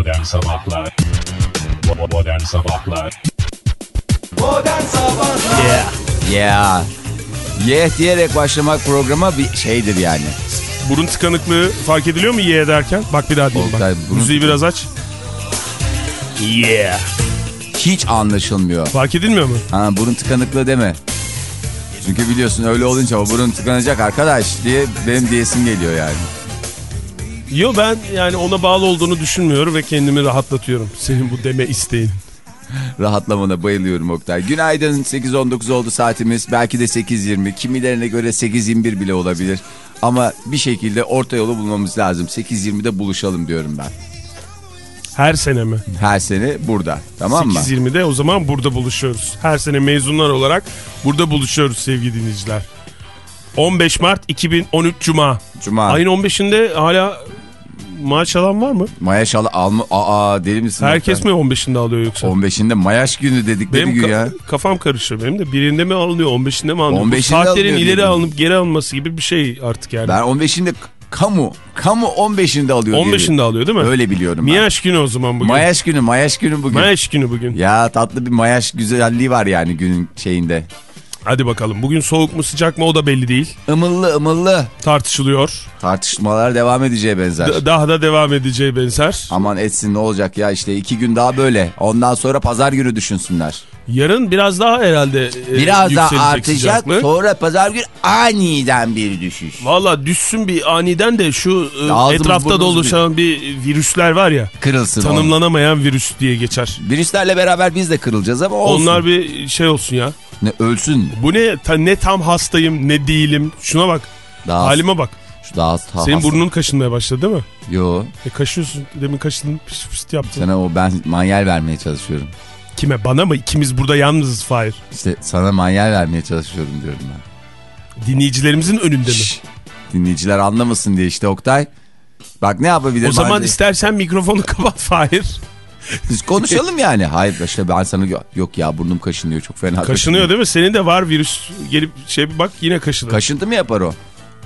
Modern Sabahlar Modern Sabahlar Modern Sabahlar Yeah. Yeah. Yeah diyerek başlamak programa bir şeydir yani. Burun tıkanıklığı fark ediliyor mu ye derken? Bak bir daha diyeyim Oktay, bak. burun- Müziği biraz aç. Yeah. Hiç anlaşılmıyor. Fark edilmiyor mu? Ha burun tıkanıklığı deme. Çünkü biliyorsun öyle olunca o burun tıkanacak arkadaş diye benim diyesim geliyor yani. Yo ben yani ona bağlı olduğunu düşünmüyorum ve kendimi rahatlatıyorum. Senin bu deme isteğin. Rahatlamana bayılıyorum Oktay. Günaydın 8.19 oldu saatimiz. Belki de 8.20. Kimilerine göre 8.21 bile olabilir. Ama bir şekilde orta yolu bulmamız lazım. 8.20'de buluşalım diyorum ben. Her sene mi? Her sene burada. Tamam mı? 8.20'de o zaman burada buluşuyoruz. Her sene mezunlar olarak burada buluşuyoruz sevgili dinleyiciler. 15 Mart 2013 Cuma. Cuma. Ayın 15'inde hala maaş alan var mı? Mayaş al alma. Aa deli misin? Herkes Oktay? mi 15'inde alıyor yoksa? 15'inde Mayaş günü dedikleri Benim gün ya. kafam karışıyor benim de. Birinde mi alınıyor 15'inde mi alınıyor? Bu 15'inde saatlerin ileri alınıp geri alınması gibi bir şey artık yani. Ben 15'inde kamu. Kamu 15'inde alıyor. diye 15'inde alıyor değil mi? Öyle biliyorum ben. Miyaş günü o zaman bugün. Mayaş günü, Mayaş günü bugün. Mayaş günü bugün. Ya tatlı bir Mayaş güzelliği var yani günün şeyinde. Hadi bakalım. Bugün soğuk mu sıcak mı o da belli değil. Imıllı ımıllı. Tartışılıyor. Tartışmalar devam edeceği benzer. D- daha da devam edeceği benzer. Aman etsin ne olacak ya işte iki gün daha böyle. Ondan sonra pazar günü düşünsünler. Yarın biraz daha herhalde e, Biraz daha yükselecek artacak sıcaklık. sonra pazar günü aniden bir düşüş. Valla düşsün bir aniden de şu e, Ağzımız etrafta burnumuz dolaşan bir virüsler var ya. Kırılsın. Tanımlanamayan virüs diye geçer. Virüslerle beraber biz de kırılacağız ama olsun. Onlar bir şey olsun ya. Ne, ölsün. Bu ne ta- ne tam hastayım ne değilim. Şuna bak. Daha, Halime bak. Şu daha Senin hasta- burnun kaşınmaya başladı değil mi? Yo. E kaşıyorsun. Demin kaşındın. Pişt pişt yaptın. Sana o ben manyel vermeye çalışıyorum. Kime? Bana mı? İkimiz burada yalnızız Fahir. İşte sana manyel vermeye çalışıyorum diyorum ben. Dinleyicilerimizin önünde mi? Şşş, dinleyiciler anlamasın diye işte Oktay. Bak ne yapabilirim? O zaman Hadi. istersen mikrofonu kapat Fahir. Biz konuşalım yani. Hayır işte ben sana yok ya burnum kaşınıyor çok fena. Kaşınıyor değil mi? Senin de var virüs. Gelip şey bak yine kaşıdı. Kaşıntı mı yapar o?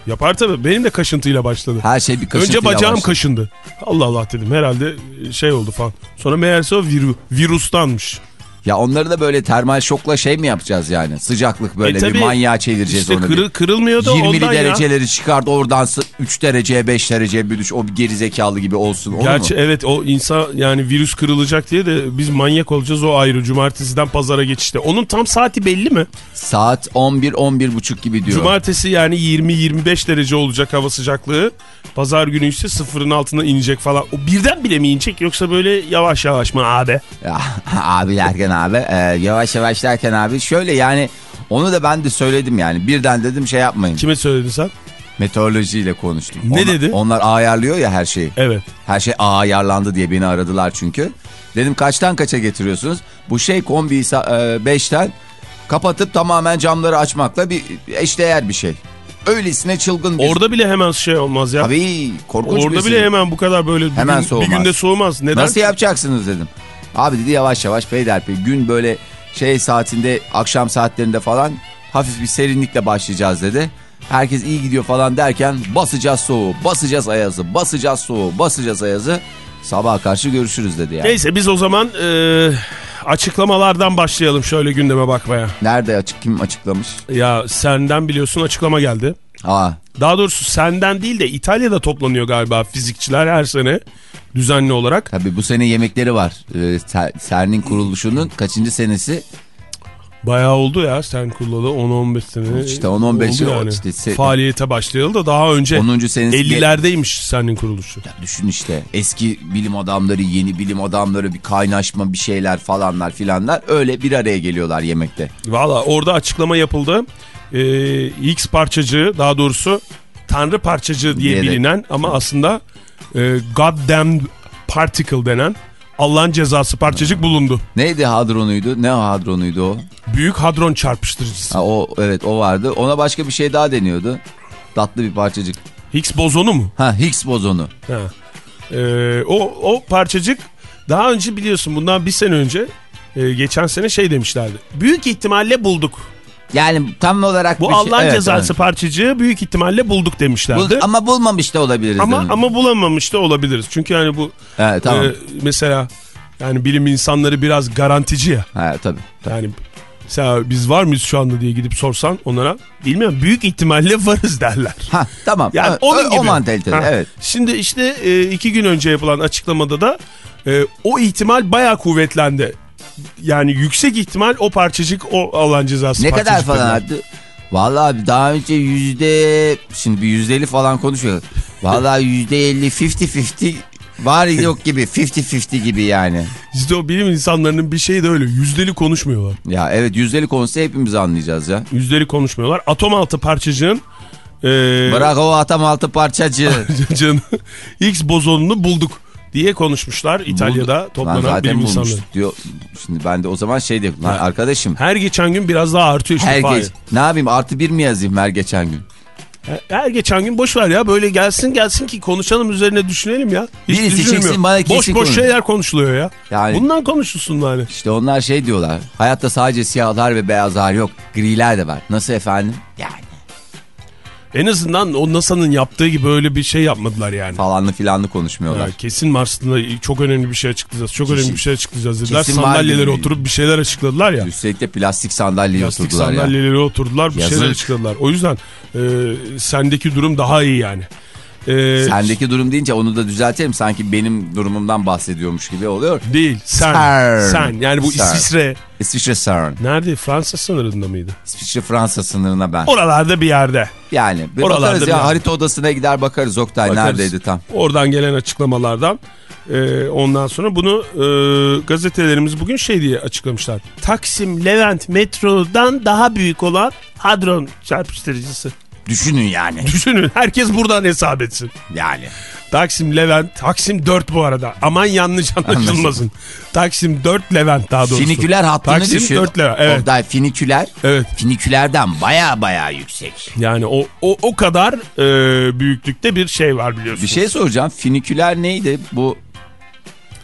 Yapar tabii. Benim de kaşıntıyla başladı. Her şey bir kaşıntıyla Önce bacağım başlar. kaşındı. Allah Allah dedim. Herhalde şey oldu falan. Sonra meğerse o vir- virüstanmış. Ya onları da böyle termal şokla şey mi yapacağız yani? Sıcaklık böyle E tabii, bir manyağa çevireceğiz İşte onu. kırıl, kırılmıyor da 20'li ondan ya. dereceleri çıkardı oradan 3 dereceye 5 dereceye bir düş. O bir geri zekalı gibi olsun. Gerçi mu? evet o insan yani virüs kırılacak diye de biz manyak olacağız o ayrı. Cumartesiden pazara geçişte. Onun tam saati belli mi? Saat 11 buçuk gibi diyor. Cumartesi yani 20-25 derece olacak hava sıcaklığı. Pazar günü ise sıfırın altına inecek falan. O birden bile mi inecek yoksa böyle yavaş yavaş mı abi? Ya, abi derken abi e, yavaş yavaş derken abi şöyle yani onu da ben de söyledim yani birden dedim şey yapmayın. Kime söyledin sen? Meteorolojiyle konuştum. Ne Onlar- dedi? Onlar ayarlıyor ya her şeyi. Evet. Her şey ayarlandı diye beni aradılar çünkü. Dedim kaçtan kaça getiriyorsunuz? Bu şey kombi 5'ten kapatıp tamamen camları açmakla bir eşdeğer bir şey. Öylesine çılgın bir... Orada bile hemen şey olmaz ya. Tabii korkunç Orada bir bile şey. hemen bu kadar böyle bir, Hemen gün- bir günde soğumaz. Neden? Nasıl yapacaksınız dedim. Abi dedi yavaş yavaş peyderpey gün böyle şey saatinde akşam saatlerinde falan hafif bir serinlikle başlayacağız dedi. Herkes iyi gidiyor falan derken basacağız soğuğu, basacağız ayazı, basacağız soğuğu, basacağız ayazı. Sabaha karşı görüşürüz dedi yani. Neyse biz o zaman e, açıklamalardan başlayalım şöyle gündeme bakmaya. Nerede açık kim açıklamış? Ya senden biliyorsun açıklama geldi. Aa Daha doğrusu senden değil de İtalya'da toplanıyor galiba fizikçiler her sene düzenli olarak. tabii bu sene yemekleri var. Ee, CERN'in kuruluşunun kaçıncı senesi? Bayağı oldu ya sen kurulalı 10-15 sene. İşte 10-15 oldu yıl yani. işte se- Faaliyete başlayalı da daha önce 10. senesi. 50'lerdeymiş senin kuruluşu. Ya düşün işte eski bilim adamları yeni bilim adamları bir kaynaşma bir şeyler falanlar filanlar öyle bir araya geliyorlar yemekte. Valla orada açıklama yapıldı. Ee, X parçacığı daha doğrusu Tanrı parçacığı diye Diyerek. bilinen ama aslında e, Goddamn Particle denen Allah'ın cezası parçacık bulundu. Neydi hadronuydu? Ne hadronuydu o? Büyük hadron çarpıştırıcısı. Ha, o evet o vardı. Ona başka bir şey daha deniyordu. Tatlı bir parçacık. Higgs bozonu mu? Ha Higgs bozonu. Ha. Ee, o, o parçacık daha önce biliyorsun bundan bir sene önce e, geçen sene şey demişlerdi. Büyük ihtimalle bulduk. Yani tam olarak Bu şey- Allah'ın evet, cezası evet. parçacığı büyük ihtimalle bulduk demişlerdi. Bul- ama bulmamış da olabiliriz. ama dedim. ama bulamamış da olabiliriz. Çünkü yani bu Evet, tamam. e, mesela yani bilim insanları biraz garantici ya. Ha, tabii. Yani mesela biz var mıyız şu anda diye gidip sorsan onlara bilmiyorum büyük ihtimalle varız derler. Ha, tamam. Yani Evet, onun o, gibi. o mantalitede evet. Şimdi işte e, iki gün önce yapılan açıklamada da e, o ihtimal bayağı kuvvetlendi. Yani yüksek ihtimal o parçacık o alan cezası Ne kadar falan arttı? Vallahi abi daha önce yüzde şimdi bir yüzde elli falan konuşuyor. Vallahi yüzde elli fifty fifty var yok gibi fifty fifty gibi yani. İşte o bilim insanlarının bir şeyi de öyle yüzdeli konuşmuyorlar. Ya evet yüzdeli konusu hepimiz anlayacağız ya. Yüzdeli konuşmuyorlar. Atom altı parçacığın e, Bırak o atam altı parçacı. parçacığın X bozonunu bulduk diye konuşmuşlar İtalya'da Lan toplanan bilim insanları. diyor. Şimdi ben de o zaman şey diyorum. Lan arkadaşım Her geçen gün biraz daha artıyor işte. her geç, ne yapayım artı bir mi yazayım her geçen gün? Her, geçen gün boş ver ya böyle gelsin gelsin ki konuşalım üzerine düşünelim ya. Hiç Birisi çeksin, bana Boş kesin boş konuş. şeyler konuşuluyor ya. Yani- Bundan konuşulsun yani. İşte onlar şey diyorlar. Hayatta sadece siyahlar ve beyazlar yok. Griler de var. Nasıl efendim? Yani En azından o NASA'nın yaptığı gibi öyle bir şey yapmadılar yani. falanlı filanlı konuşmuyorlar. Ya kesin Mars'ta çok önemli bir şey açıklayacağız. Çok Kesin- önemli bir şey açıklayacağız dediler. Sandalyelere oturup bir şeyler açıkladılar ya. Üstelik de plastik sandalyeye Plastik oturdular ya. sandalyelere oturdular bir Yazık. şeyler açıkladılar. O yüzden e, sendeki durum daha iyi yani. E, Sendeki durum deyince onu da düzeltelim. Sanki benim durumumdan bahsediyormuş gibi oluyor. Değil sen. Cern. Sen yani bu Cern. İsviçre. İsviçre CERN. Nerede? Fransa sınırında mıydı? İsviçre Fransa sınırına ben. Oralarda bir yerde. Yani bir Oralarda bakarız bir ya yer. harita odasına gider bakarız Oktay Bakarız. neredeydi tam. Oradan gelen açıklamalardan. e, ondan sonra bunu e, gazetelerimiz bugün şey diye açıklamışlar. Taksim Levent metrodan daha büyük olan hadron çarpıştırıcısı. Düşünün yani. Düşünün herkes buradan hesap etsin. Yani. Taksim Levent, Taksim 4 bu arada. Aman yanlış anlaşılmasın. Taksim 4 Levent daha doğrusu. Finiküler hattını Taksim düşün. 4 Levent. Evet. Oktay finiküler. Evet. Finikülerden baya baya yüksek. Yani o o o kadar e, büyüklükte bir şey var biliyorsunuz. Bir şey soracağım. Finiküler neydi? Bu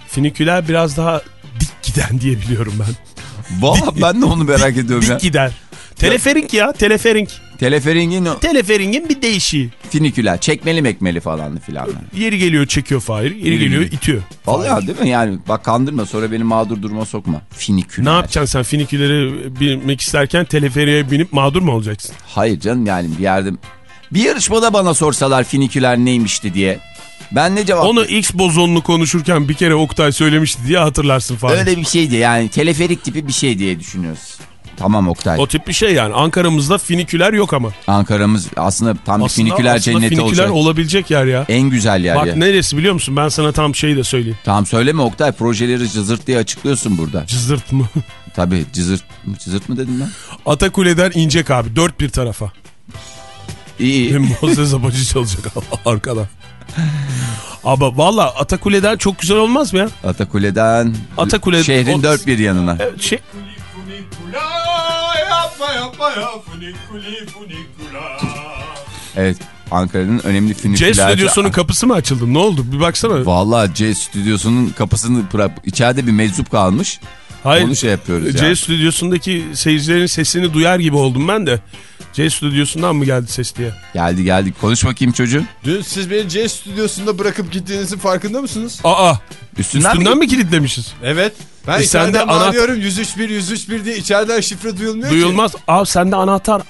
Finiküler biraz daha dik giden diye biliyorum ben. Valla ben de onu merak ediyorum ya. Dik gider. Teleferink ya, teleferink. Teleferingin o- Teleferingin bir değişiği. finiküler. Çekmeli mekmeli falan filanlar. Yeri geliyor çekiyor Fahir, yeri Yeri geliyor geliyor. itiyor. Vallahi değil mi? Yani bak kandırma sonra beni mağdur duruma sokma. Finiküler. Ne yapacaksın sen finiküleri binmek isterken teleferiğe binip mağdur mu olacaksın? Hayır canım yani bir yerde... Bir yarışmada bana sorsalar finiküler neymişti diye. Ben ne cevap... Onu X bozonunu konuşurken bir kere Oktay söylemişti diye hatırlarsın Fahir. Öyle bir şeydi yani teleferik tipi bir şey diye düşünüyoruz. Tamam Oktay. O tip bir şey yani. Ankara'mızda finiküler yok ama. Ankara'mız aslında tam bir Aslında, finiküler aslında cenneti finiküler olacak. olabilecek yer ya. En güzel yer Bak ya. neresi biliyor musun? Ben sana tam şeyi de söyleyeyim. Tamam söyleme Oktay projeleri cızırt diye açıklıyorsun burada. Cızırt mı? Tabii cızırt, cızırt mı dedim ben? Atakule'den inecek abi. Dört bir tarafa. İyi Moses Abacı çalacak arkadan. Ama valla Atakule'den çok güzel olmaz mı ya? Atakule'den Atakule- şehrin o- dört bir yanına. Evet, şey, Funikula yapma yapma ya funikuli funikula. Evet Ankara'nın önemli C finiküler. stüdyosunun kapısı mı açıldı? Ne oldu? Bir baksana. Valla C stüdyosunun kapısını içeride bir meczup kalmış. Hayır. Onu şey yapıyoruz C ya. stüdyosundaki seyircilerin sesini duyar gibi oldum ben de. C stüdyosundan mı geldi ses diye? Geldi geldi. Konuş bakayım çocuğum. Dün siz beni C stüdyosunda bırakıp gittiğinizin farkında mısınız? Aa Üstünden, üstünden mi? mi kilitlemişiz? Evet. Ben E sen de ana- bağırıyorum 103.1 103.1 diye içeriden şifre duyulmuyor ki. Duyulmaz. Aa sende anahtar.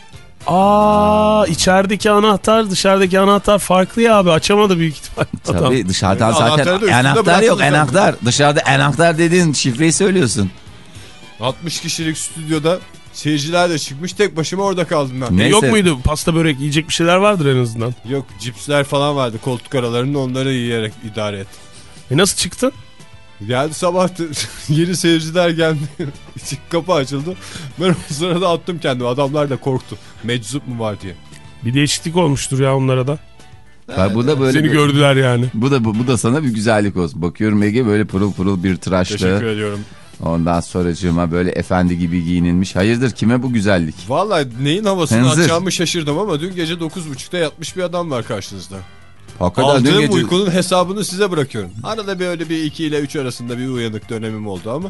Aa içerideki anahtar dışarıdaki anahtar farklı ya abi açamadı büyük ihtimal. Adam. Tabii dışarıdan Evet, zaten anahtar yok anahtar. Dışarıda anahtar dediğin şifreyi söylüyorsun. 60 kişilik stüdyoda seyirciler de çıkmış tek başıma orada kaldım ben. Ne? Yok Neyse. muydu pasta börek yiyecek bir şeyler vardır en azından. Yok cipsler falan vardı koltuk aralarında onları yiyerek idare et. E nasıl çıktın? Geldi sabah yeni seyirciler geldi. Kapı açıldı. Ben o sırada attım kendimi. Adamlar da korktu. Meczup mu var diye. Bir değişiklik olmuştur ya onlara da. Bak bu da böyle Seni bir- gördüler yani. bu da bu, bu da sana bir güzellik olsun. Bakıyorum Ege böyle pırıl pırıl bir Teşekkür tıraşlı. ediyorum. Ondan sonracığıma böyle efendi gibi giyinilmiş. Hayırdır kime bu güzellik? Vallahi neyin havasını Hınzır. atacağımı şaşırdım ama dün gece 9.30'da yatmış bir adam var karşınızda. Hakikaten dün Aldığım gece... uykunun hesabını size bırakıyorum. Arada bir öyle bir 2 ile 3 arasında bir uyanık dönemim oldu ama.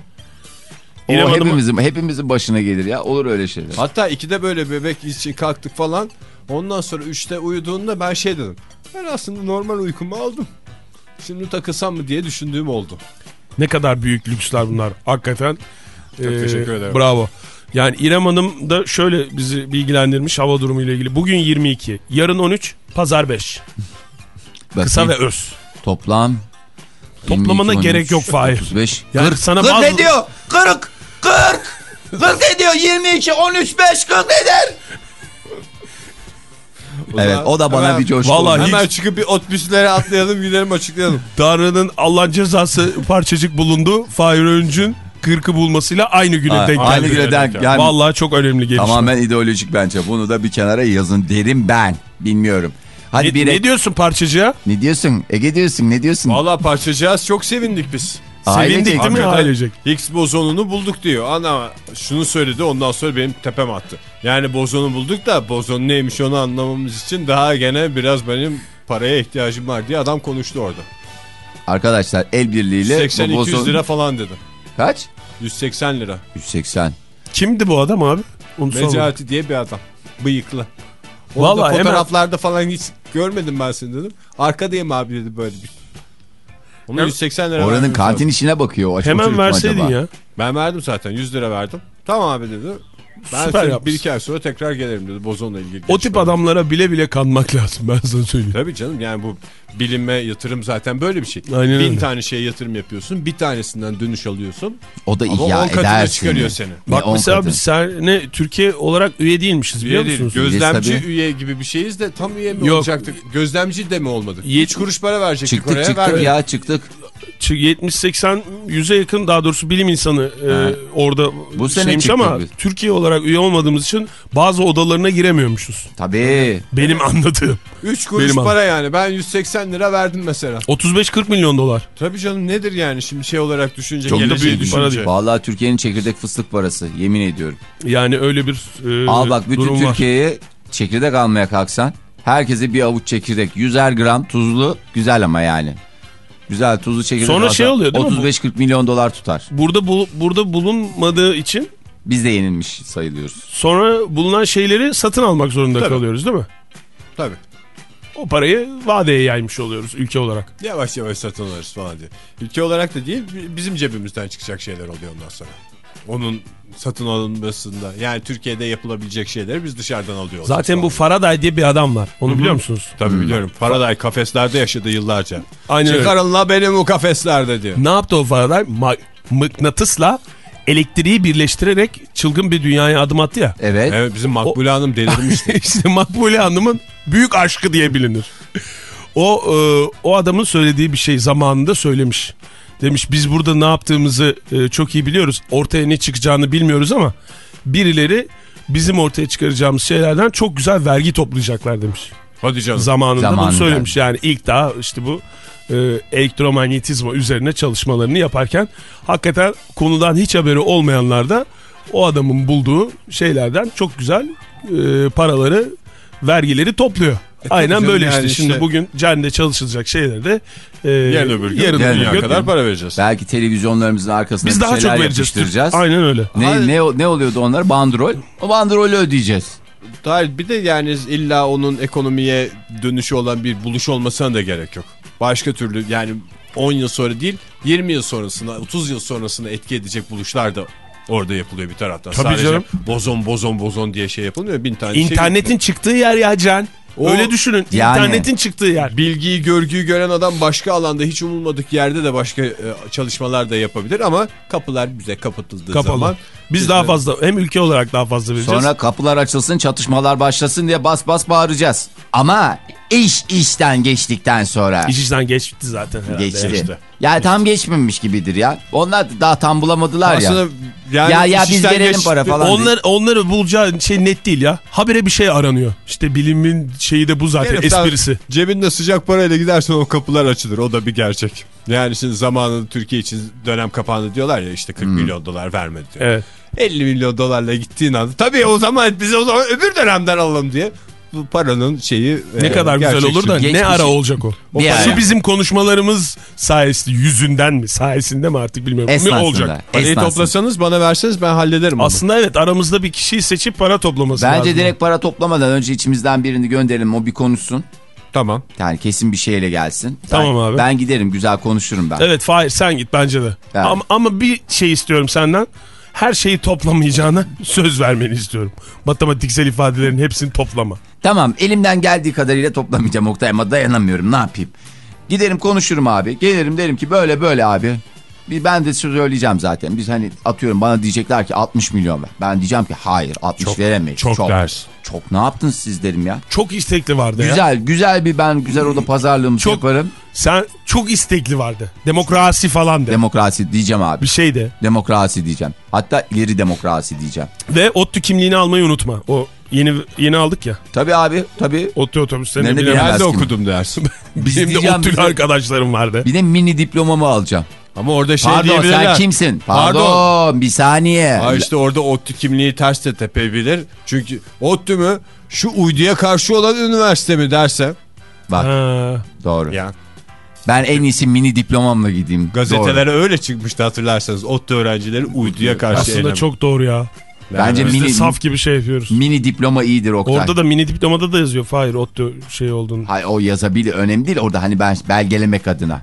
O İrem Hanım- hepimizin, hepimizin başına gelir ya. Olur öyle şeyler. Hatta ikide böyle bebek için kalktık falan. Ondan sonra üçte uyuduğunda ben şey dedim. Ben aslında normal uykumu aldım. Şimdi takılsam mı diye düşündüğüm oldu. Ne kadar büyük lüksler bunlar hakikaten. Çok teşekkür ederim. Bravo. Yani İrem Hanım da şöyle bizi bilgilendirmiş hava durumu ile ilgili. Bugün 22, yarın 13, pazar 5. Kısa ve Bakayım. öz. Toplam. Toplamana 22, gerek yok Fahir. 35. Yani 40. sana 40 bazı- ediyor. 40. 40. 40 ediyor. 22, 13, 5, 40 eder. O Evet o da bana hemen- bir coşku. Vallahi. Hemen çıkıp bir otobüslere atlayalım gidelim açıklayalım. Tanrı'nın Allah'ın cezası parçacık bulundu. Fahir Öğüncü'nün 40'ı bulmasıyla aynı güne Ha, denk geldi. Aynı güne denk. Yani Vallahi çok önemli gelişme. tamamen ideolojik bence. Bunu da bir kenara yazın derim ben. Bilmiyorum. Hadi ne, bir ne diyorsun parçacığa? ne diyorsun? Ege diyorsun. Ne diyorsun? Valla parçacığız çok sevindik biz. Ailecek. Sevindik değil mi ailecek? Higgs bozonunu bulduk diyor. Ana şunu söyledi ondan sonra benim tepem attı. Yani bozonu bulduk da bozon neymiş onu anlamamız için daha gene biraz benim paraya ihtiyacım var diye adam konuştu orada. Arkadaşlar el birliğiyle. 80 bu 200 bozon- lira falan dedi. Kaç? 180 lira. 180. Kimdi bu adam abi? Onu. Necati diye bir adam. Bıyıklı. Onu Vallahi da hemen- fotoğraflarda falan hiç görmedim ben seni dedim. Arkadayım abi dedi böyle bir. Onu Hem- 180 lira Oranın vermemiz kantin işine bakıyor. O Hemen çocuk mu verseydin acaba? ya. Ben verdim zaten 100 lira verdim. Tamam abi dedi. Ben Süper seni yapmışsın. bir iki ay sonra tekrar gelirim dedi bozonla ilgili. O tip adamlara bile bile kanmak lazım ben sana söyleyeyim. Tabii canım yani bu bilinme yatırım zaten böyle bir şey. Aynen Bin öyle. tane şeye yatırım yapıyorsun. Bir tanesinden dönüş alıyorsun. O da Ama ihya on eder çıkarıyor seni. seni. Bak on mesela katı? biz sene Türkiye olarak üye değilmişiz biliyor Üye değil. musunuz? Gözlemci Biz üye gibi bir şeyiz de tam üye mi Yok. olacaktık? Gözlemci de mi olmadık? Yet- 3 kuruş para verecektik Çıktık oraya. çıktık vermedik. ya çıktık. Ç- 70-80 yüze yakın daha doğrusu bilim insanı e, orada Bu sene ama biz. Türkiye olarak üye olmadığımız için bazı odalarına giremiyormuşuz. Tabii. Benim anladığım. 3 kuruş Benim para yani. Ben 180 lira verdim mesela. 35-40 milyon dolar. Tabii canım nedir yani şimdi şey olarak düşünce. Çok da geleceği büyük bir para düşünce. değil. Vallahi Türkiye'nin çekirdek fıstık parası. Yemin ediyorum. Yani öyle bir e, Al bak bütün durum var. Türkiye'ye çekirdek almaya kalksan herkese bir avuç çekirdek. 100'er gram tuzlu güzel ama yani. Güzel tuzlu çekirdek Sonra alsan şey oluyor değil mi bu? 35-40 milyon dolar tutar. Burada bul- burada bulunmadığı için Biz de yenilmiş sayılıyoruz. sonra bulunan şeyleri satın almak zorunda Tabii. kalıyoruz değil mi? Tabii. O parayı vadeye yaymış oluyoruz ülke olarak. Yavaş yavaş satın alırız falan diye. Ülke olarak da değil bizim cebimizden çıkacak şeyler oluyor ondan sonra. Onun satın alınmasında yani Türkiye'de yapılabilecek şeyleri biz dışarıdan alıyoruz. Zaten bu Faraday diye bir adam var. Onu biliyor musunuz? Tabii biliyorum. Faraday kafeslerde yaşadı yıllarca. Aynen öyle. Çıkarın la benim bu kafeslerde diyor. Ne yaptı o Faraday? Ma- mıknatısla elektriği birleştirerek çılgın bir dünyaya adım attı ya. Evet. Evet bizim Makbule Hanım delirmişti. işte Makbule Hanım'ın büyük aşkı diye bilinir. O e, o adamın söylediği bir şey zamanında söylemiş. Demiş biz burada ne yaptığımızı e, çok iyi biliyoruz. Ortaya ne çıkacağını bilmiyoruz ama birileri bizim ortaya çıkaracağımız şeylerden çok güzel vergi toplayacaklar demiş. Hadi canım. Zamanında, Zamanında. bunu söylemiş. Yani ilk daha işte bu e, elektromanyetizma üzerine çalışmalarını yaparken hakikaten konudan hiç haberi olmayanlar da o adamın bulduğu şeylerden çok güzel e, paraları vergileri topluyor. Aynen canım, böyle işte. yani Şimdi işte- bugün CERN'de çalışılacak şeyleri de e, Yarın öbür gün yarın öbür dünya gün kadar para vereceğiz. Belki televizyonlarımızın arkasına biz daha çok vereceğiz. Aynen öyle. Ne, ne, ne oluyordu onlar? Bandrol. O bandrolü ödeyeceğiz. Hayır bir de yani illa onun ekonomiye dönüşü olan bir buluş olmasına da gerek yok. Başka türlü yani 10 yıl sonra değil 20 yıl sonrasına 30 yıl sonrasına etki edecek buluşlar da orada yapılıyor bir taraftan. Tabii Sadece canım. bozon bozon bozon diye şey yapılmıyor. Bin tane şey İnternetin çıktığı yer ya Can. O- Öyle düşünün. Yani. İnternetin çıktığı yer. bilgiyi görgüyü gören adam başka alanda hiç umulmadık yerde de başka e, çalışmalar da yapabilir ama kapılar bize kapatıldığı Kapalı. zaman Biz daha fazla hem ülke olarak daha fazla vereceğiz. Sonra kapılar açılsın çatışmalar başlasın diye bas bas bağıracağız. Ama iş işten geçtikten sonra İş işten geçti zaten herhalde. geçti. işte. Ya tam geçmemiş gibidir ya. Onlar da daha tam bulamadılar aslında ya. yani Ya ya biz işten verelim geçti. para falan. Onlar, onları bulacağı şey net değil ya. Habire bir şey aranıyor. İşte bilimin şeyi de bu zaten Herif esprisi. Cebinde sıcak parayla gidersen o kapılar açılır. O da bir gerçek. Yani şimdi zamanında Türkiye için dönem kapandı diyorlar ya işte 40 Hmm. milyon dolar vermedi diyor. Evet. 50 milyon dolarla gittiğin anda tabii o zaman bize o zaman öbür dönemden alalım diye. Bu paranın şeyi Ne e, kadar güzel olur da ne ara olacak o? Bir o. Şu bizim konuşmalarımız sayesinde yüzünden mi sayesinde mi artık bilmiyorum. Ne Esnasında. olacak? Parayı toplasanız bana verseniz ben hallederim onu. Aslında evet aramızda bir kişiyi seçip para toplaması Bence lazım. direkt para toplamadan önce içimizden birini gönderelim o bir konuşsun. Tamam. Yani kesin bir şeyle gelsin. Tamam ben, abi. Ben giderim güzel konuşurum ben. Evet Fahir sen git bence de. Yani. Ama, ama bir şey istiyorum senden. Her şeyi toplamayacağına söz vermeni istiyorum. Matematiksel ifadelerin hepsini toplama. Tamam elimden geldiği kadarıyla toplamayacağım Oktay ama dayanamıyorum ne yapayım. Giderim konuşurum abi. Gelirim derim ki böyle böyle abi. Bir ben de söyleyeceğim zaten. Biz hani atıyorum bana diyecekler ki 60 milyon ver. Ben diyeceğim ki hayır 60 veremeyiz. çok ders. Çok ne yaptınız siz derim ya. Çok istekli vardı ya. Güzel güzel bir ben güzel orada pazarlığımı Çok- yaparım. Sen çok istekli vardı. Demokrasi falan de. Demokrasi diyeceğim abi. bir şey de. Demokrasi diyeceğim. Hatta ileri demokrasi diyeceğim. Ve ODTÜ kimliğini almayı unutma. O yeni yeni aldık ya. Tabii abi tabii. ODTÜ de binemez. Nerede okudum dersin. Benim de ODTÜ'lü bize- arkadaşlarım vardı. Bir de mini diplomamı alacağım. Ama orada şey Pardon diyebilirler. sen kimsin? Pardon, Pardon. bir saniye. Ha işte orada ODTÜ kimliği ters de tepebilir. Çünkü ODTÜ mü şu uyduya karşı olan üniversite mi derse. Bak Ha, doğru. Ya Ben en iyisi mini diplomamla gideyim. Doğru. gazetelere öyle çıkmıştı hatırlarsanız. ODTÜ öğrencileri uyduya karşı aslında eylem. çok doğru ya. Bence Biz de mini, saf gibi şey yapıyoruz. mini diploma iyidir Oktay. Orada da mini diplomada da yazıyor. Fahir ODTÜ şey olduğunu. Hayır o yazabilir önemli değil orada hani ben belgelemek adına.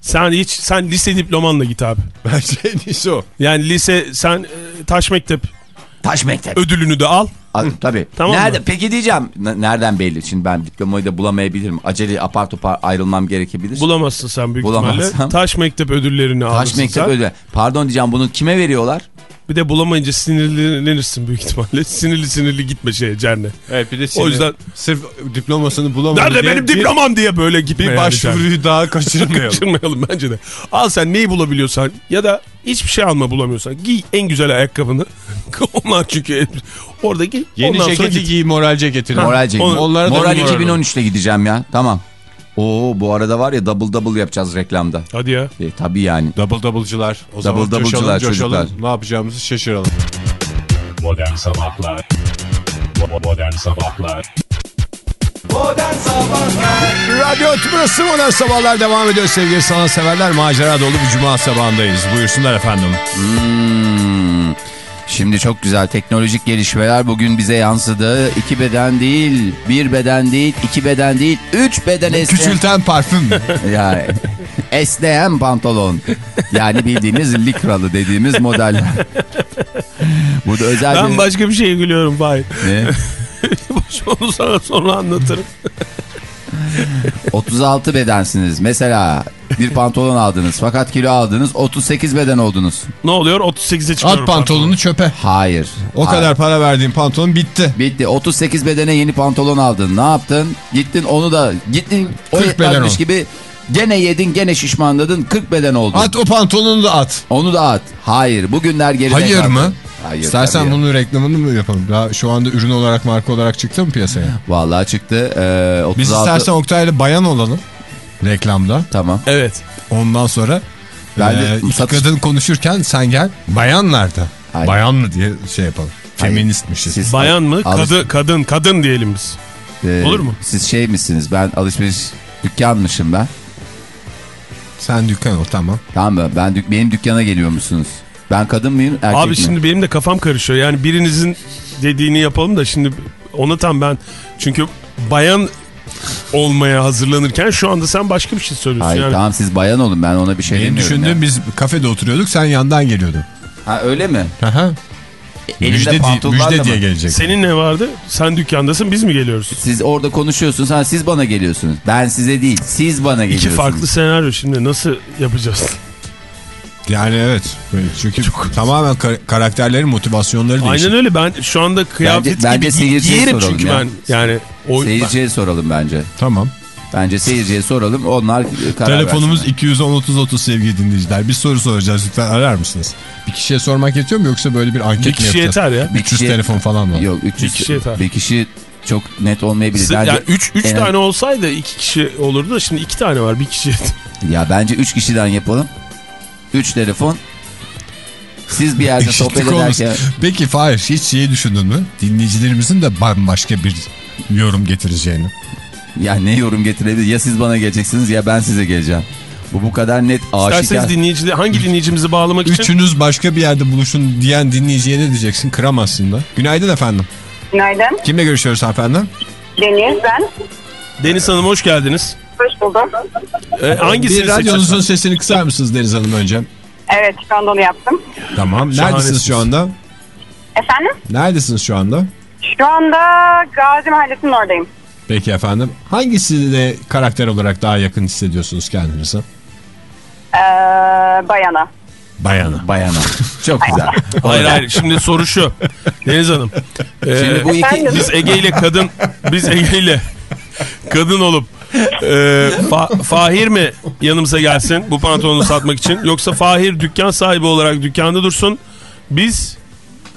Sen hiç sen lise diplomanla git abi. Bence en iyisi o. Yani lise sen e, taş mektep Taş mektep. ödülünü de al. A- Tabii. Tamam Nerede, mı? Peki diyeceğim. Nereden belli? Şimdi ben diplomayı da bulamayabilirim. Acele apar topar ayrılmam gerekebilir. Bulamazsın sen büyük Bulamazsam. ihtimalle. Taş mektep ödüllerini alırsın Taş mektep sen. ödül. Pardon diyeceğim bunu kime veriyorlar? Bir de bulamayınca sinirlenirsin büyük ihtimalle. Sinirli sinirli gitme şeye cerne. Evet bir de O yüzden- sırf diplomasını bulamadı Nerede diye benim bir- diplomam diye böyle gitme Bir yani başvuruyu daha kaçırmayalım. Kaçırmayalım bence de. Al sen neyi bulabiliyorsan ya da hiçbir şey alma bulamıyorsan giy en güzel ayakkabını. Onlar çünkü orada giy. Yeni ceketi giy moral ceketini. Moral ceketi. onu- onlara moral 2013'te gideceğim ya. Tamam. Oo bu arada var ya double double yapacağız reklamda. Hadi ya. E, tabii yani. Double double'cılar. O zaman Double double'cılar coşalım, coşalım. çocuklar. Ne yapacağımızı şaşıralım. Modern Sabahlar Bo- Modern Sabahlar Radyo Tümrüt'ü Modern Sabahlar devam ediyor sevgili sanatseverler. Macera dolu bir cuma sabahındayız. Buyursunlar efendim. Hmm. Şimdi çok güzel teknolojik gelişmeler bugün bize yansıdı. İki beden değil, bir beden değil, iki beden değil, üç beden esneyen. Küçülten parfüm. Yani esneyen pantolon. Yani bildiğiniz likralı dediğimiz modeller. Bu da özel Ben bir... başka bir şeye gülüyorum Fahir. Ne? Onu sana sonra anlatırım. 36 bedensiniz. Mesela bir pantolon aldınız fakat kilo aldınız 38 beden oldunuz. Ne oluyor? 38'e çıkıyorum. At pantolonu çöpe. Hayır. O Hayır. kadar para verdiğin pantolon bitti. Bitti. 38 bedene yeni pantolon aldın. Ne yaptın? Gittin onu da gittin o 40 beden yetmezmiş o. gibi gene yedin gene şişmanladın 40 beden oldun. At o pantolonu da at. Onu da at. Hayır. Bugünler geride Hayır kaldı. mı? Hayır. İstersen tabii. bunun reklamını mı yapalım? Daha şu anda ürün olarak marka olarak çıktı mı piyasaya? Vallahi çıktı. Ee, 36... Biz istersen Oktay'la bayan olalım reklamda. Tamam. Evet. Ondan sonra Ben de e, satış- kadın konuşurken sen gel bayan nerede? Hayır. Bayan mı diye şey yapalım. Feministmişiz. Siz- Bayan mı? Alış- Kadın, kadın, kadın diyelim biz. Ee, Olur mu? Siz şey misiniz? Ben alışveriş dükkanmışım ben. Sen dükkan ol tamam. Tamam mı? Ben dük benim dükkana geliyor musunuz? Ben kadın mıyım erkek Abi mi? şimdi benim de kafam karışıyor. Yani birinizin dediğini yapalım da şimdi ona tam ben çünkü bayan olmaya hazırlanırken şu anda sen başka bir şey söylüyorsun. Hayır yani. tamam siz bayan olun ben ona bir şey Benim demiyorum. düşündüğüm ya. biz kafede oturuyorduk sen yandan geliyordun. Ha öyle mi? Aha. Elinde Müjde, di- pantolonlarla müjde diye gelecek. Senin ne vardı? Sen dükkandasın biz mi geliyoruz? Siz orada konuşuyorsunuz ha siz bana geliyorsunuz. Ben size değil siz bana İki geliyorsunuz. farklı senaryo şimdi nasıl yapacağız? Yani evet. Çünkü tamamen kar- karakterlerin motivasyonları değişik. Aynen öyle ben şu anda kıyafet bence gibi seyirciye giyerim çünkü ya. ben. Yani o, Seyirciye soralım bence. Tamam. Bence seyirciye soralım onlar karar Telefonumuz versinler. 210 30 30 sevgili dinleyiciler. Bir soru soracağız lütfen arar mısınız? Bir kişiye sormak yetiyor mu yoksa böyle bir anket bir mi kişi yapacağız? yeter ya. Bir 300 kişi- telefon falan var. Yok 300 Bir kişi yeter. bir kişi çok net olmayabilir. Bence, yani 3 3 en- tane olsaydı 2 kişi olurdu da şimdi 2 tane var. Bir kişi yeter. Ya bence 3 kişiden yapalım. 3 telefon. Siz bir yerde sohbet ederken Peki Fahir hiç şeyi düşündün mü? Dinleyicilerimizin de bambaşka bir yorum getireceğini. Ya ne yorum getirebilir? Ya siz bana geleceksiniz ya ben size geleceğim. Bu bu kadar net aşikar. İsterseniz dinleyicileri hangi dinleyicimizi bağlamak için? Üçünüz başka bir yerde buluşun diyen dinleyiciye ne diyeceksin? Kıramazsın da. Günaydın efendim. Günaydın. Kimle görüşüyoruz efendim? Deniz ben. Deniz Hanım hoş geldiniz. Hoş buldum. Ee, hangisini Bir radyonuzun seçiyorsunuz? sesini kısar mısınız Deniz Hanım önce? Evet şu anda onu yaptım. Tamam. Neredesiniz şu anda? Efendim? Neredesiniz şu anda? Şu anda Gazi Mahallesi'nin oradayım. Peki efendim. Hangisini karakter olarak daha yakın hissediyorsunuz kendinize? Ee, bayana. Bayana. Bayana. Çok güzel. Hayır hayır şimdi soru şu. Deniz Hanım. ee, Şimdi bu iki... Biz Ege ile kadın biz Ege ile kadın olup ee, Fa- Fahir mi yanımıza gelsin bu pantolonu satmak için yoksa Fahir dükkan sahibi olarak dükkanda dursun biz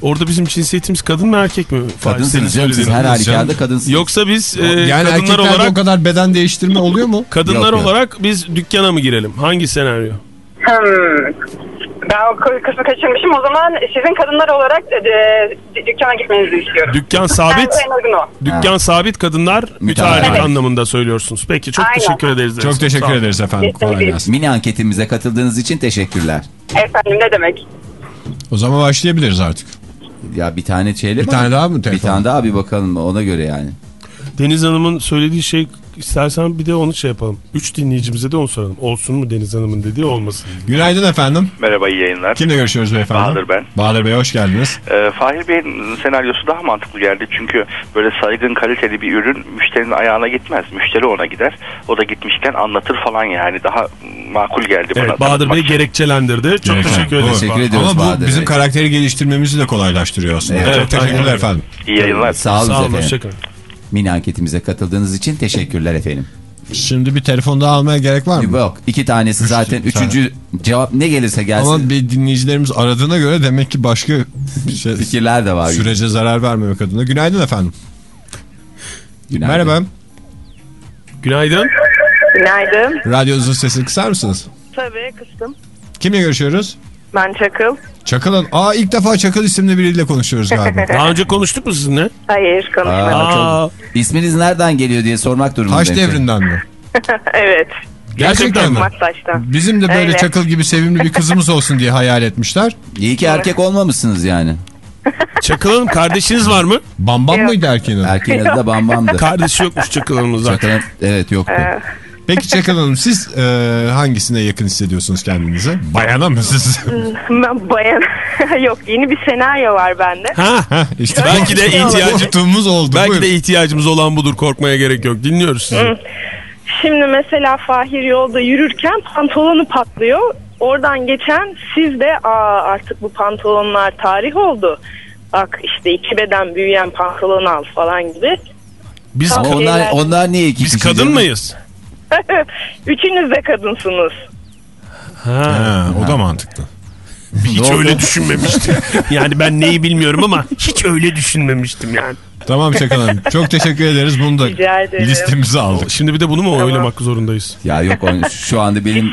orada bizim cinsiyetimiz kadın mı erkek mi? Kadınsınız canım siz her halükarda kadınsınız. Yoksa biz ee, Yani kadınlar olarak o kadar beden değiştirme oluyor mu? kadınlar Yok, yok. olarak biz dükkana mı girelim? Hangi senaryo? Hmm. Ben o kı- kısmı kaçırmışım. O zaman sizin kadınlar olarak e, dükkana gitmenizi istiyorum. Dükkan sabit. Dükkan sabit kadınlar Müteahhit. Evet. anlamında söylüyorsunuz. Peki çok Aynen. teşekkür ederiz. Çok teşekkür ederiz efendim. Kolay gelsin. Mini anketimize katıldığınız için teşekkürler. Efendim ne demek? O zaman başlayabiliriz artık. Ya bir tane şeyle Bir mi? tane daha mı Bir telefon? tane daha bir bakalım ona göre yani. Deniz Hanım'ın söylediği şey istersen bir de onu şey yapalım. Üç dinleyicimize de onu soralım. Olsun mu Deniz Hanım'ın dediği olmasın. Günaydın efendim. Merhaba iyi yayınlar. Kimle görüşüyoruz beyefendi? Bahadır ben. Bahadır Bey hoş geldiniz. Ee, Fahir Bey'in senaryosu daha mantıklı geldi. Çünkü böyle saygın kaliteli bir ürün müşterinin ayağına gitmez. Müşteri ona gider. O da gitmişken anlatır falan yani. Daha makul geldi bana. Evet Bahadır Bey için. gerekçelendirdi. Çok Gereken. teşekkür ederiz. Teşekkür ediyoruz Ama bu Bahadır bizim Bey. karakteri geliştirmemizi de kolaylaştırıyor aslında. Evet, Çok teşekkürler efendim. İyi yayınlar. Sağ olun Sağ olun hoşçakalın. Mini anketimize katıldığınız için teşekkürler efendim. Şimdi bir telefon daha almaya gerek var mı? Yok iki tanesi zaten bir tane. üçüncü cevap ne gelirse gelsin. Ama bir dinleyicilerimiz aradığına göre demek ki başka bir şey, Fikirler de var. sürece zarar vermemek adına. Günaydın efendim. Günaydın. Merhaba. Günaydın. Günaydın. Radyonuzun sesini kısar mısınız? Tabii kıstım. Kimle görüşüyoruz? Ben Çakıl. Çakıl'ın. Aa ilk defa Çakıl isimli biriyle konuşuyoruz galiba. Daha önce konuştuk mu sizinle? Hayır konuşmadım. Aa, Aa, İsminiz nereden geliyor diye sormak durumundayım. Taş devrinden mi? evet. Gerçekten mi? Maktaş'tan. Bizim de böyle Öyle. Çakıl gibi sevimli bir kızımız olsun diye hayal etmişler. İyi ki erkek olmamışsınız yani. Çakıl Hanım kardeşiniz var mı? Bambam Yok. mıydı erkeğin adı? Erkeğin adı da bambamdı. Kardeşi yokmuş Çakıl Hanım'ın zaten. Evet yoktu. Peki Çakıl Hanım siz e, hangisine yakın hissediyorsunuz kendinizi? Bayana mı siz? Ben bayan. Yok yeni bir senaryo var bende. Ha, Heh, işte belki de ihtiyacı korktuğumuz oldu. belki Buyurun. de ihtiyacımız olan budur. Korkmaya gerek yok. Dinliyoruz sizi. Şimdi mesela Fahir yolda yürürken pantolonu patlıyor. Oradan geçen siz de Aa, artık bu pantolonlar tarih oldu. Bak işte iki beden büyüyen pantolon al falan gibi. Biz Ama onlar, onlar niye iki biz kişi kadın canım? mıyız? Üçünüz de kadınsınız. Ha. Ha, o da mantıklı. Hiç öyle düşünmemiştim. yani ben neyi bilmiyorum ama hiç öyle düşünmemiştim yani. Tamam Çakıl Hanım. Çok teşekkür ederiz. Bunu da Rica ederim. listemize aldık. Şimdi bir de bunu mu oylamak zorundayız? Ya yok şu anda benim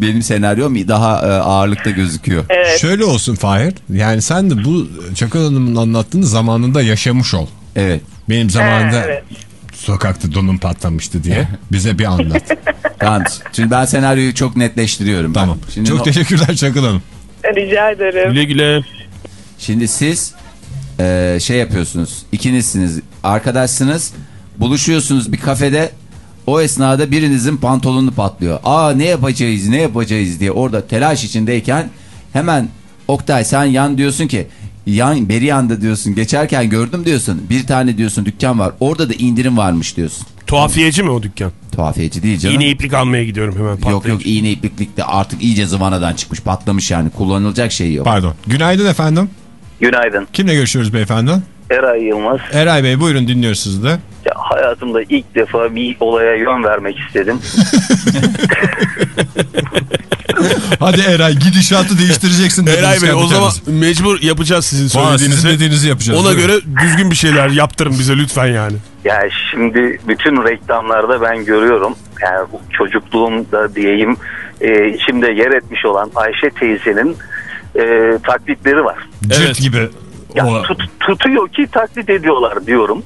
benim senaryom daha e, ağırlıkta gözüküyor. Evet. Şöyle olsun Fahir. Yani sen de bu Çakıl Hanım'ın anlattığını zamanında yaşamış ol. Evet. Benim zamanında Evet. Sokakta donum patlamıştı diye bize bir anlat. Tamam. Şimdi ben senaryoyu çok netleştiriyorum. ben. tamam. Şimdi, Çok no- teşekkürler Çakıl Hanım. Rica ederim. Güle güle. şimdi siz e, şey yapıyorsunuz. İkinizsiniz. Arkadaşsınız. Buluşuyorsunuz bir kafede. O esnada birinizin pantolonu patlıyor. Aa ne yapacağız ne yapacağız diye orada telaş içindeyken hemen Oktay sen yan diyorsun ki yan beri yanda diyorsun geçerken gördüm diyorsun. Bir tane diyorsun dükkan var. Orada da indirim varmış diyorsun. Tuhafiyeci mi o dükkan? Tuhafiyeci değil canım. İğne iplik almaya gidiyorum hemen patlayınca. Yok yok iğne ipliklikte artık iyice zıvanadan çıkmış patlamış yani kullanılacak şey yok. Pardon. Günaydın efendim. Günaydın. Kimle görüşüyoruz beyefendi? Eray Yılmaz. Eray Bey buyurun dinliyoruz sizi de. Ya, hayatımda ilk defa bir olaya yön vermek istedim. Hadi Eray gidişatı değiştireceksin. Eray Bey o zaman mecbur yapacağız sizin söylediğinizi. sizin dediğinizi yapacağız. Ona göre düzgün bir şeyler yaptırın bize lütfen yani. ya şimdi bütün reklamlarda ben görüyorum. Yani bu çocukluğumda diyeyim e, içimde yer etmiş olan Ayşe teyzenin e, taklitleri var. Cırt Evet. gibi Yani O- tut- tutuyor ki taklit ediyorlar diyorum.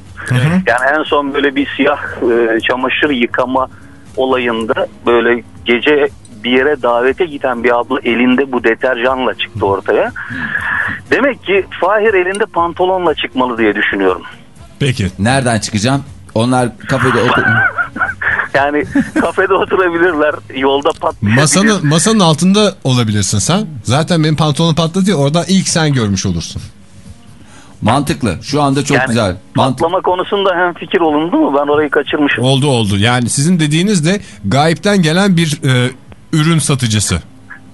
Yani en son böyle bir siyah e, çamaşır yıkama olayında böyle gece bir yere davete giden bir abla elinde bu deterjanla çıktı ortaya. Demek ki Fahir elinde pantolonla çıkmalı diye düşünüyorum. Peki. Nereden çıkacağım? Onlar kafede otur... Yani kafede oturabilirler, yolda patlayabilir. Masanın, masanın altında olabilirsin sen. Zaten benim pantolonum patladı ya oradan ilk sen görmüş olursun. Mantıklı. Şu anda çok Yani güzel. Mantıklı. Patlama konusunda hem fikir olundu mu? Ben orayı kaçırmışım. Oldu oldu. Yani sizin dediğiniz de gayipten gelen bir e, ürün satıcısı.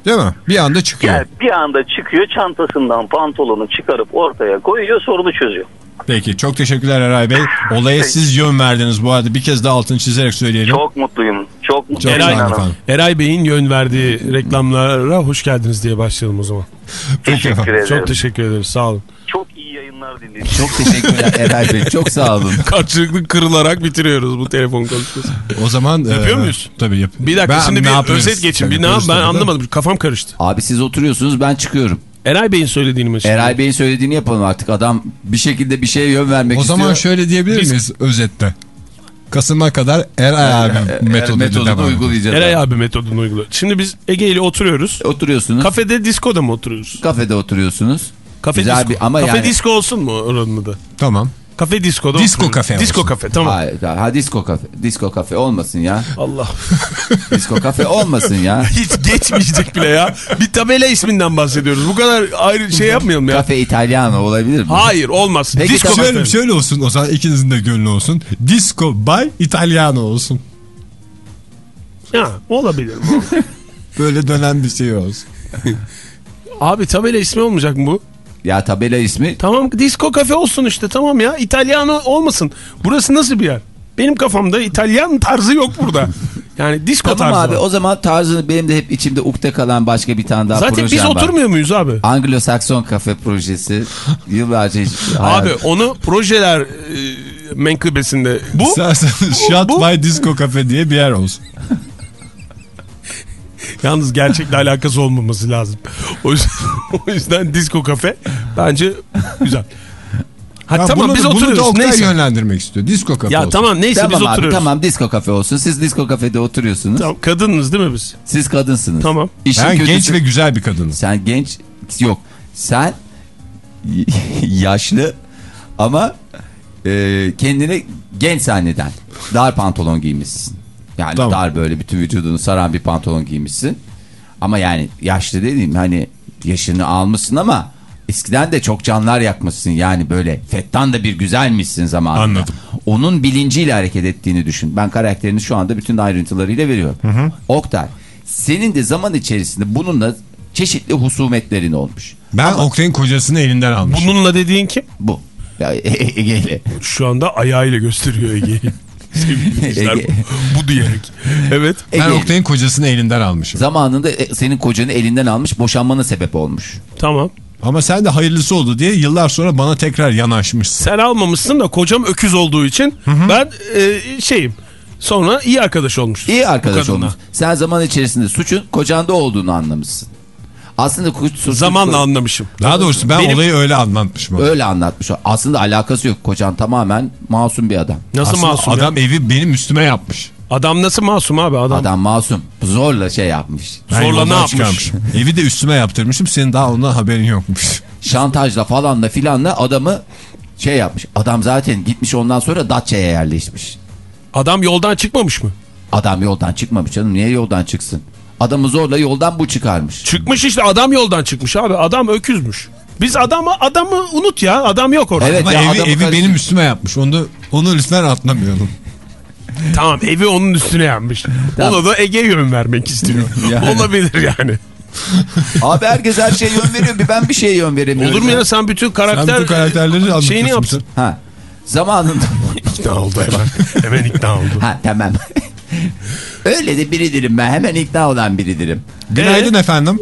Değil mi? Bir anda çıkıyor. Yani bir anda çıkıyor çantasından pantolonu çıkarıp ortaya koyuyor sorunu çözüyor. Peki çok teşekkürler Eray Bey. Olaya siz yön verdiniz bu arada. Bir kez daha altını çizerek söyleyelim. Çok mutluyum. Çok mutluyum. Eray. Eray Bey'in yön verdiği reklamlara hoş geldiniz diye başlayalım o zaman. Teşekkür ederim. Çok teşekkür ederiz sağ olun. Yayınlar dinledim. Çok teşekkürler Eray Bey. Çok sağ olun. Karşılıklı kırılarak bitiriyoruz bu telefon konuşması. O zaman... Yapıyor e, muyuz? Tabii yap. Bir dakika Ben- şimdi ne bir yapıyoruz? özet geçin. Bir ne Yapıyoruz ben tabii anlamadım. Kafam karıştı. Abi siz oturuyorsunuz ben çıkıyorum. Eray Bey'in söylediğini mi? Eray Bey'in söylediğini yapalım artık. Adam bir şekilde bir şeye yön vermek O istiyor. zaman şöyle diyebilir Biz- miyiz özette? Kasım'a kadar Eray abi metodunu metodunu devam. uygulayacağız. Eray abi metodunu uyguluyor. Şimdi biz Ege ile oturuyoruz. Oturuyorsunuz. Kafede diskoda mı oturuyoruz? Kafede oturuyorsunuz. Kafe Güzel disko. bir- ama kafe yani- disko olsun mu oranın adı? Tamam. Kafe diskoda Disko kafe Disko kafe tamam. Hayır, ha disco kafe. Disco kafe olmasın ya. Allah. Disco kafe olmasın ya. Hiç geçmeyecek bile ya. Bir tabela isminden bahsediyoruz. Bu kadar ayrı şey yapmayalım ya. Kafe İtalyano olabilir mi? Hayır olmaz. Peki, Disko tamam. Şöyle, kafe. şöyle olsun o zaman ikinizin de gönlü olsun. Disco by Italiano olsun. Ya olabilir. Böyle dönen bir şey olsun. Abi tabela ismi olmayacak mı bu? Ya tabela ismi Tamam disco kafe olsun işte tamam ya. İtalyano olmasın. Burası nasıl bir yer? Benim kafamda İtalyan tarzı yok burada. Yani disco Tamam tarzı abi var. o zaman tarzını benim de hep içimde ukde kalan başka bir tane daha Zaten biz projem var. oturmuyor muyuz abi? Anglo-Sakson kafe projesi. Yıllarca hiç... Abi onu projeler e, menkıbesinde. Bu İstersen Shot bu- by Disco Cafe diye bir yer olsun. yalnız gerçekle alakası olmaması lazım. O yüzden, o yüzden disco kafe bence güzel. Ha tamam bunu, biz bunu da oturuyoruz. Oktay Neyse. yönlendirmek istiyor. Disco Cafe Ya olsun. tamam neyse Tamam biz abi oturuyoruz. tamam disco kafe olsun. Siz disco kafede oturuyorsunuz. Tamam, kadınız değil mi biz? Siz kadınsınız. Tamam. İşin Ben kötüsü- genç ve güzel bir kadınım. Sen genç yok. Sen yaşlı ama e, kendini genç zanneden dar pantolon giymişsin. Yani Tamam. dar böyle bütün vücudunu saran bir pantolon giymişsin. Ama yani yaşlı dediğim hani yaşını almışsın ama eskiden de çok canlar yakmışsın. Yani böyle fettan da bir güzelmişsin zamanında. Anladım. Onun bilinciyle hareket ettiğini düşün. Ben karakterini şu anda bütün ayrıntılarıyla veriyorum. Oktay senin de zaman içerisinde bununla çeşitli husumetlerin olmuş. Ben Oktay'ın kocasını elinden almışım. Bununla dediğin kim? Bu. Ya, Ege'yle. Şu anda ayağıyla gösteriyor Ege'yi. Sevgili bu, diyerek. Evet. Ben Ege. Oktay'ın kocasını elinden almışım. Zamanında e, senin kocanı elinden almış boşanmana sebep olmuş. Tamam. Ama sen de hayırlısı oldu diye yıllar sonra bana tekrar yanaşmışsın. Sen almamışsın da kocam öküz olduğu için ben e, şeyim. Sonra iyi arkadaş olmuşuz. İyi arkadaş olmuş. Sen zaman içerisinde suçun kocanda olduğunu anlamışsın. Aslında suç, suç- Zamanla anlamışım. Daha doğrusu ben Benim- olayı öyle anlatmışım. öyle anlatmış. Aslında alakası yok. Kocan tamamen masum bir adam. Nasıl Aslında masum ya? adam evi benim üstüme yapmış. Adam nasıl masum abi? Adam, Adam masum. Zorla şey yapmış. Ben Zorla ne yapmış? çıkarmışım. Evi de üstüme yaptırmışım. Senin daha ondan haberin yokmuş. Şantajla falanla filanla adamı şey yapmış. Adam zaten gitmiş ondan sonra Datça'ya yerleşmiş. Adam yoldan çıkmamış mı? Adam yoldan çıkmamış canım. Niye yoldan çıksın? Adamı zorla yoldan bu çıkarmış. Çıkmış işte adam yoldan çıkmış abi. Adam öküzmüş. Biz adamı adamı unut ya. Adam yok orada. Evet Ama ya, evi, evi benim üstüme yapmış. Onu, onu lütfen atlamayalım. Tamam evi onun üstüne yapmış. Tamam. Ona da Ege yön vermek istiyor. Yani. Olabilir yani. Abi herkes her şeye yön veriyor. Bir ben bir şeye yön veremiyorum. Olur mu ya sen bütün karakter Sen bu karakterleri şeyini yapsın. Ha. Zamanında. İkna oldu hemen. Hemen ikna oldu. ha tamam. Öyle de biridirim ben. Hemen ikna olan biridirim. Günaydın efendim.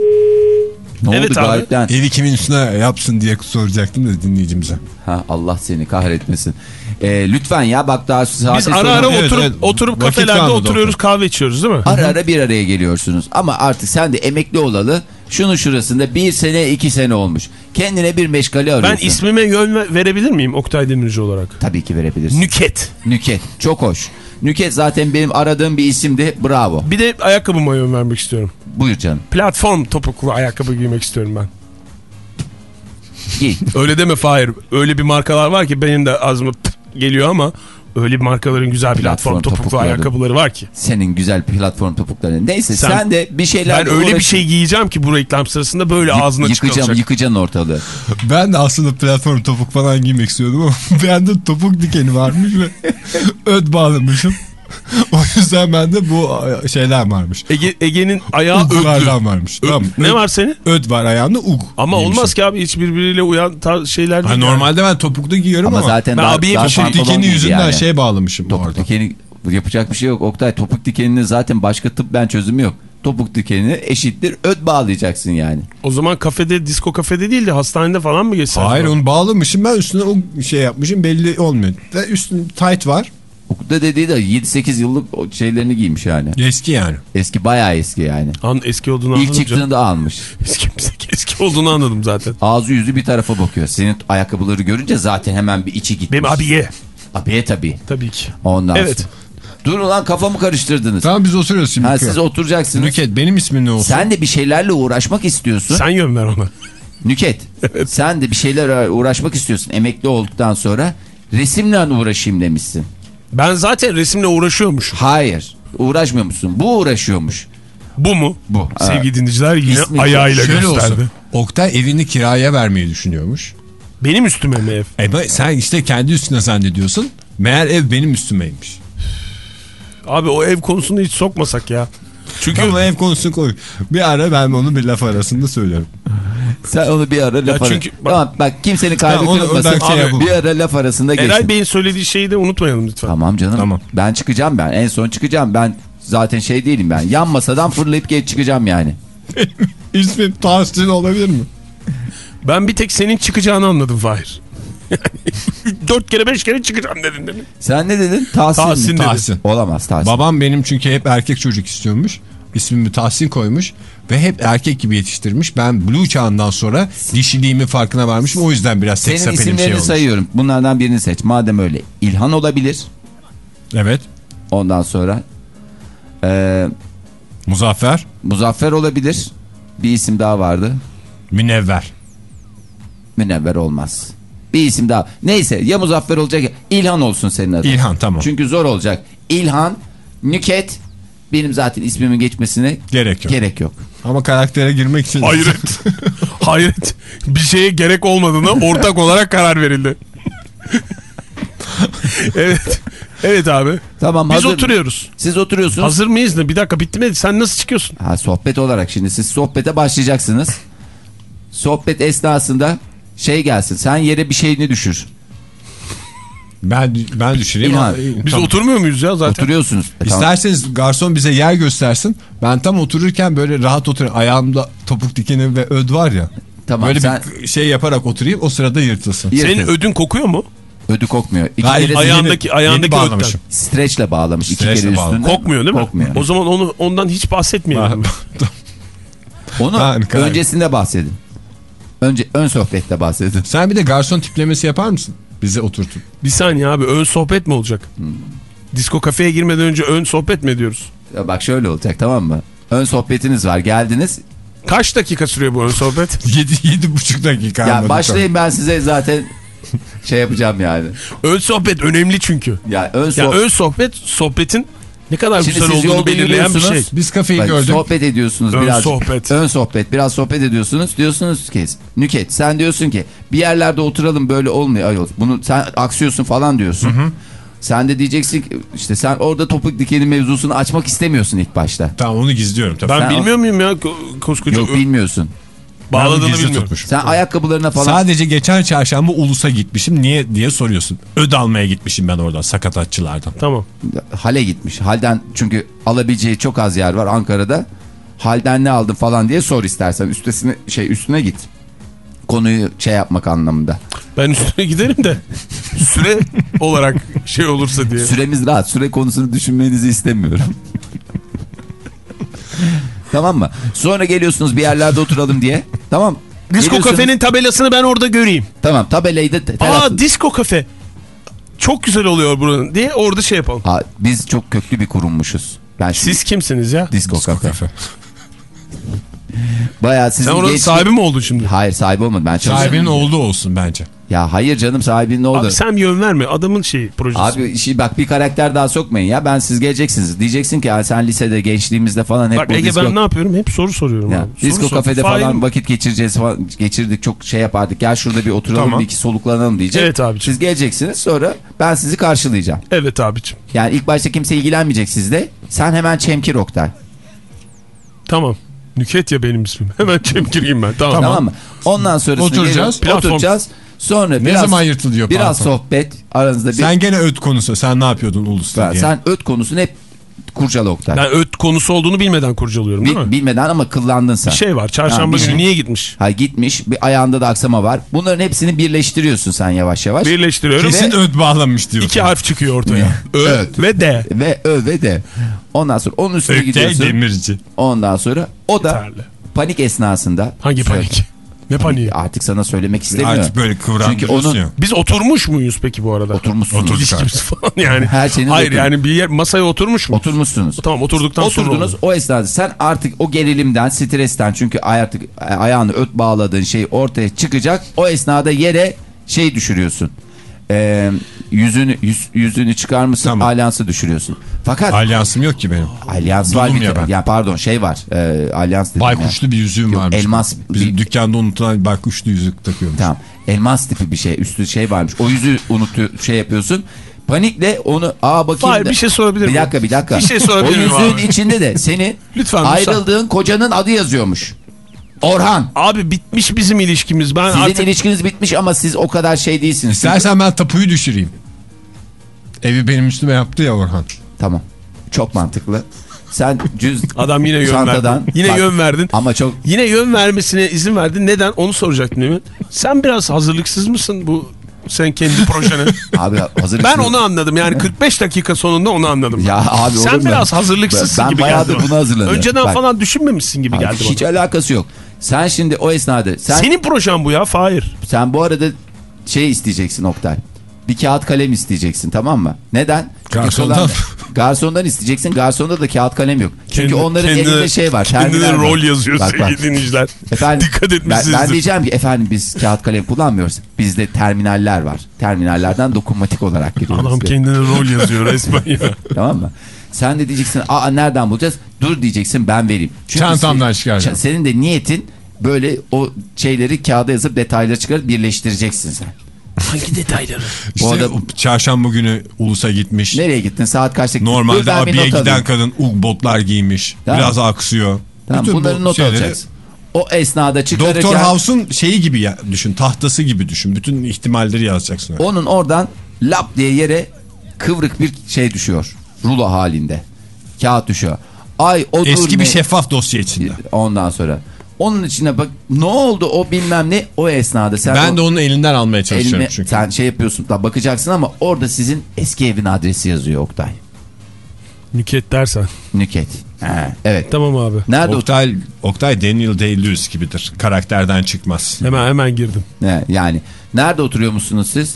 Ne Evet oldu abi. gayipten? Evi kimin üstüne yapsın diye soracaktım da dinleyicimize. Ha, Allah seni kahretmesin. Ee, lütfen ya bak daha saate Biz ara ara Evet, oturup evet. oturup Vakit kafelerde oturuyoruz kahve içiyoruz değil mi? Ara ara bir araya geliyorsunuz. Ama artık sen de emekli olalı Şunun şurasında bir sene iki sene olmuş. Kendine bir meşgale arıyorsun. Ben ismime yön ve- verebilir miyim Oktay Demirci olarak? Tabii ki verebilirsin. Nüket. Nüket. Çok hoş. Nüket zaten benim aradığım bir isimdi. Bravo. Bir de ayakkabıma yön vermek istiyorum. Buyur canım. Platform topuklu ayakkabı giymek istiyorum ben. Giy. Öyle deme Fahir. Öyle bir markalar var ki benim de ağzıma geliyor ama öyle bir markaların güzel platform, Platform topuklu topukları. ayakkabıları var ki. Senin güzel platform topukların. Neyse sen, Sen- de bir şeyler Ben öyle bir şey giyeceğim ki bu reklam sırasında böyle ağzına yıkacağım, çıkacak. yıkacaksın ortalığı. Ben de aslında platform topuk falan giymek istiyordum ama bende topuk dikeni varmış ve öd bağlamışım. o yüzden bende bu şeyler varmış. Ege, Ege'nin ayağı ödlü. Varmış. Tamam. Ne var senin? Öd var ayağında ug. Ama olmaz ki abi hiç birbiriyle uyan şeyler Ha, değil. yani. normalde ben topuklu giyiyorum Ama ama, zaten ben abiye bir şey- dikeni yüzünden yani. şey bağlamışım Topuk orada. dikeni yapacak bir şey yok. Oktay topuk dikeninin zaten başka tıp ben çözümü yok. Topuk dikenini eşittir öd bağlayacaksın yani. O zaman kafede, disco kafede değil de hastanede falan mı geçsen? Hayır onu bağlamışım ben üstüne o şey yapmışım belli olmuyor. Ve üstüne tight var. Okulda dediği de 7-8 yıllık şeylerini giymiş yani. Eski yani. Eski bayağı eski yani. An eski olduğunu İlk çıktığında almış. Eski, eski olduğunu anladım zaten. Ağzı yüzü bir tarafa bakıyor. Senin ayakkabıları görünce zaten hemen bir içi gitmiş. Benim abiye. Abiye tabii. Tabii ki. Ondan Evet. sonra. Dur ulan kafamı karıştırdınız. Tamam biz oturuyoruz şimdi. Ha, siz oturacaksınız. Nüket benim ismim ne olsun? Sen de bir şeylerle uğraşmak istiyorsun. Sen yön ver ona. Nüket. Sen de bir şeyler uğraşmak istiyorsun. Emekli olduktan sonra resimle uğraşayım demişsin. Ben zaten resimle uğraşıyormuş. Hayır. Uğraşmıyor musun? Bu uğraşıyormuş. Bu mu? Bu. Sevgili dinleyiciler yine İsmi ayağıyla Şöyle gösterdi. olsun. Oktay evini kiraya vermeyi düşünüyormuş. Benim üstüme mi ev? E sen işte kendi üstüne zannediyorsun. Meğer ev benim üstümeymiş. Abi o ev konusunu hiç sokmasak ya. Çünkü Ama ev konusunu koy. Bir ara ben onu bir laf arasında söylüyorum. Sen onu bir ara laf çünkü ara- bak- Tamam bak kimsenin kalbi Tamam, kırılmasın. şey bir ara laf arasında geçin. Eray Bey'in söylediği şeyi de unutmayalım lütfen. Tamam canım. Tamam. Ben çıkacağım ben. En son çıkacağım. Ben zaten şey değilim ben. Yan masadan fırlayıp geç çıkacağım yani. İsmim Tahsin olabilir mi? Ben bir tek senin çıkacağını anladım Fahir. Dört kere beş kere çıkacağım dedin değil mi? Sen ne dedin? Tahsin, Tahsin mi? dedi. Tahsin. Olamaz Tahsin. Babam benim çünkü hep erkek çocuk istiyormuş. İsmimi Tahsin koymuş ve hep erkek gibi yetiştirmiş. Ben Blue çağından sonra dişiliğimin farkına varmışım. O yüzden biraz Senin seksapenim isimlerini şey olmuş. sayıyorum. Bunlardan birini seç. Madem öyle. İlhan olabilir. Evet. Ondan sonra eee, Muzaffer, Muzaffer olabilir. Bir isim daha vardı. Münevver. Münevver olmaz. Bir isim daha. Neyse ya Muzaffer olacak ya İlhan olsun senin adın. İlhan tamam. Çünkü zor olacak. İlhan, Nüket benim zaten ismimin geçmesine Gerek yok. gerek yok. Ama karaktere girmek için... Hayret. Hayret. Bir şeye gerek olmadığına ortak olarak karar verildi. evet. Evet abi. Tamam Biz hazır. oturuyoruz. Siz oturuyorsunuz. Hazır mıyız ne? Bir dakika bitti mi? Sen nasıl çıkıyorsun? Ha, sohbet olarak şimdi siz sohbete başlayacaksınız. Sohbet esnasında şey gelsin. Sen yere bir şeyini düşür. Ben ben düşüreyim. İlhan. ama- Biz Tamam. oturmuyor muyuz ya zaten? Oturuyorsunuz. E, tamam. İsterseniz garson bize yer göstersin. Ben tam otururken böyle rahat oturayım. Ayağımda topuk dikeni ve öd var ya. Tamam, böyle sen- bir şey yaparak oturayım. O sırada yırtılsın. Yırtın. Senin ödün kokuyor mu? Ödü kokmuyor. İki Hayır, kere ayağın- Ayağındaki, yeni ayağındaki bağlamışım. ötten. streçle bağlamış. iki Streçle kere bağlamış. Kokmuyor değil mi? Kokmuyor. O zaman onu ondan hiç bahsetmeyelim. Onu Harika. öncesinde bahsedin. Önce ön sohbette bahsedin. Sen bir de garson tiplemesi yapar mısın? Bizi oturtun. Bir saniye abi ön sohbet mi olacak? Disko kafeye girmeden önce ön sohbet mi ediyoruz? Ya bak şöyle olacak tamam mı? Ön sohbetiniz var. Geldiniz. Kaç dakika sürüyor bu ön sohbet? 7 yedi buçuk dakika. Ya başlayayım ben size zaten şey yapacağım yani. ön sohbet önemli çünkü. Ya ön Ya sohbet. ön sohbet sohbetin ne kadar Şimdi güzel siz olduğunu belirleyen bir şey. Biz kafeyi Bak, gördük. sohbet ediyorsunuz Ön biraz. sohbet. Ön sohbet. Biraz sohbet ediyorsunuz. Diyorsunuz ki Nüket sen diyorsun ki bir yerlerde oturalım böyle olmuyor ayol. Bunu sen aksıyorsun falan diyorsun. Sen de diyeceksin ki işte sen orada topuk dikeni mevzusunu açmak istemiyorsun ilk başta. Tamam onu gizliyorum tabii. Ben Sen- bilmiyor muyum ya ko- koskoca Yok bilmiyorsun. Bağladığını bilmiyorum. Sen ayakkabılarına falan Sadece geçen çarşamba Ulus'a gitmişim. Niye diye soruyorsun. Öd almaya gitmişim ben oradan sakatatçılardan. Tamam. hale gitmiş. Halden çünkü alabileceği çok az yer var Ankara'da. Halden ne aldın falan diye sor istersen. Üstesine şey üstüne git. Konuyu şey yapmak anlamında. Ben üstüne giderim de süre olarak şey olursa diye. Süremiz rahat. Süre konusunu düşünmenizi istemiyorum. Tamam mı? Sonra geliyorsunuz bir yerlerde oturalım diye. Tamam. Disco Geliyorsunuz- kafenin tabelasını ben orada göreyim. Tamam tabelayı da Aa disco kafe. Çok güzel oluyor buranın diye orada şey yapalım. Ha, biz çok köklü bir kurummuşuz. Ben şimdi Siz kimsiniz ya? disco, kafe. Bayağı sizin Sen oranın gençlik- sahibi mi oldun şimdi? Hayır sahibi olmadı. Ben çalışıyorum. Sahibinin oğlu olsun bence. Ya hayır canım sahibinin oldu. Abi sen yön verme. Adamın şeyi projesi. Abi işi bak bir karakter daha sokmayın ya. Ben siz geleceksiniz. Diyeceksin ki "Ya sen lisede gençliğimizde falan hep Bak bu Ege disco, ben ne yapıyorum? Hep soru soruyorum. ya, abi. Soru disco sor. kafede Fahir- falan vakit geçireceğiz falan geçirdik çok şey yapardık. Gel şurada bir oturalım Tamam. bir iki soluklanalım diyecek. Evet abiciğim. Siz geleceksiniz sonra ben sizi karşılayacağım. Evet abicim. Yani ilk başta kimse ilgilenmeyecek sizde. Sen hemen çemkir Oktay. Tamam. Nüket ya benim ismim. Hemen çemkireyim ben. Tamam. Tamam, mı? Ondan sonrasında Oturacağız. Platform. Oturacağız. Sonra Ne biraz, zaman yırtılıyor Biraz platform? sohbet aranızda bir... Sen gene öt konusu. Sen ne yapıyordun Ulus'ta sen, diye. sen öt konusunu hep kurcala Oktay. Ben öt konusu olduğunu bilmeden kurcalıyorum değil Bil- mi? bilmeden ama kıllandın sen. Bir şey var. Çarşamba günü şey. niye gitmiş? Ha gitmiş bir ayağında da aksama var. Bunların hepsini birleştiriyorsun sen yavaş yavaş. Birleştiriyorum. Kesin öt bağlanmış diyorsun. İki harf çıkıyor ortaya. Ö Evet. ve D. Ve ö ve de. Ondan sonra onun üstüne Öktay gidiyorsun. Demirci. Ondan sonra o da Yeterli. panik esnasında. Hangi panik? Ne paniği? Artık sana söylemek istemiyorum. Artık böyle Çünkü kıvrandırıyorsun onun ya. Biz oturmuş muyuz peki bu arada? oturmuşsunuz. İlişkimiz falan yani. Her şeyiniz Hayır oturdu. yani bir yer masaya oturmuş mu? Oturmuşsunuz. Tamam oturduktan sonra Oturdunuz o esnada sen artık o gerilimden, stresten çünkü artık ayağını öt bağladığın şey ortaya çıkacak. O esnada yere şey düşürüyorsun. Ee, yüzünü yüz, yüzünü çıkarmışsın Tamam. alyansı düşürüyorsun. Fakat Alyansım yok ki benim. alyans var bir ya ben. Yani pardon şey var. E, alyans dedim ya. Baykuşlu bir yüzüğüm varmış. elmas Bizim bir- dükkanda unutulan bir baykuşlu yüzük takıyorum. Tamam. Elmas tipi bir şey. Üstü şey varmış. O yüzü unutuyor şey yapıyorsun. Panikle onu aa bakayım. Hayır, da- bir şey sorabilir Bir miyim? dakika bir dakika. Bir şey sorabilir O miyim yüzüğün abi? içinde de senin Lütfen, lütfen. ayrıldığın kocanın adı yazıyormuş. Orhan. Abi bitmiş bizim ilişkimiz. Ben Sizin artık ilişkiniz bitmiş ama siz o kadar şey değilsiniz. İstersen ben tapuyu düşüreyim. Evi benim üstüme yaptı ya Orhan. Tamam. Çok mantıklı. Sen cüz adam yine yön çantadan verdin. Yine Bak, yön verdin. Ama çok Yine yön vermesine izin verdin. Neden? Onu soracaktım değil mi? Sen biraz hazırlıksız mısın bu sen kendi projene? abi hazır ben onu anladım. Yani 45 dakika sonunda onu anladım. Ya abi olur Sen mu? biraz hazırlıksızsın Ben gibi geldi. buna hazırlanıyorum. Önceden Bak. falan düşünmemişsin gibi Abi geldi hiç bana. alakası yok. Sen şimdi o esnada sen Senin projen bu ya Fahir. sen bu arada şey isteyeceksin Oktay. Bir kağıt kalem isteyeceksin tamam mı? Neden? Çünkü Garsondan. Garsondan isteyeceksin. Garsonda da kağıt kalem yok. Çünkü Kendi- onların kendine- elinde şey var. Kendine terminal var. rol yazıyor Bak, bak. sevgili dinleyiciler. Efendim, Dikkat ben, etmişsinizdir. ben diyeceğim ki efendim biz kağıt kalem kullanmıyoruz. Bizde terminaller var. Terminallerden dokunmatik olarak giriyoruz. Adam kendine rol yazıyor resmen ya. Tamam mı? Sen de diyeceksin aa nereden bulacağız? Dur diyeceksin ben vereyim. Çünkü Çantamdan çıkaracağım. Senin de niyetin böyle o şeyleri kağıda yazıp detayları çıkarıp birleştireceksin sen. Hangi detayları? İşte O da- o çarşamba günü Ulus'a gitmiş. Nereye gittin? Saat kaçta gittin? Normalde abiye giden alayım. kadın ug botlar giymiş. Tamam. Biraz aksıyor. Tamam, Bütün bu bunları not şeyleri- alacaksın. O esnada çıkarırken Doktor House'un şeyi gibi ya, düşün. Tahtası gibi düşün. Bütün ihtimalleri yazacaksın. öyle. onun oradan lap diye yere kıvrık bir şey düşüyor. Rulo halinde. Kağıt düşüyor. Ay o Eski bir şeffaf dosya içinde. Ondan sonra. Onun içine bak ne oldu o bilmem ne o esnada. Sen Ben o- de onun elinden almaya çalışıyorum Eline, çünkü. sen şey yapıyorsun da bakacaksın ama orada sizin eski evin adresi yazıyor Oktay. Nüket dersen. Nüket. He, evet. Tamam abi. Nerede? Oktay, Oktay Daniel Day-Lewis gibidir. Karakterden çıkmaz. Hemen hemen girdim. Ne, yani nerede oturuyormuşsunuz siz?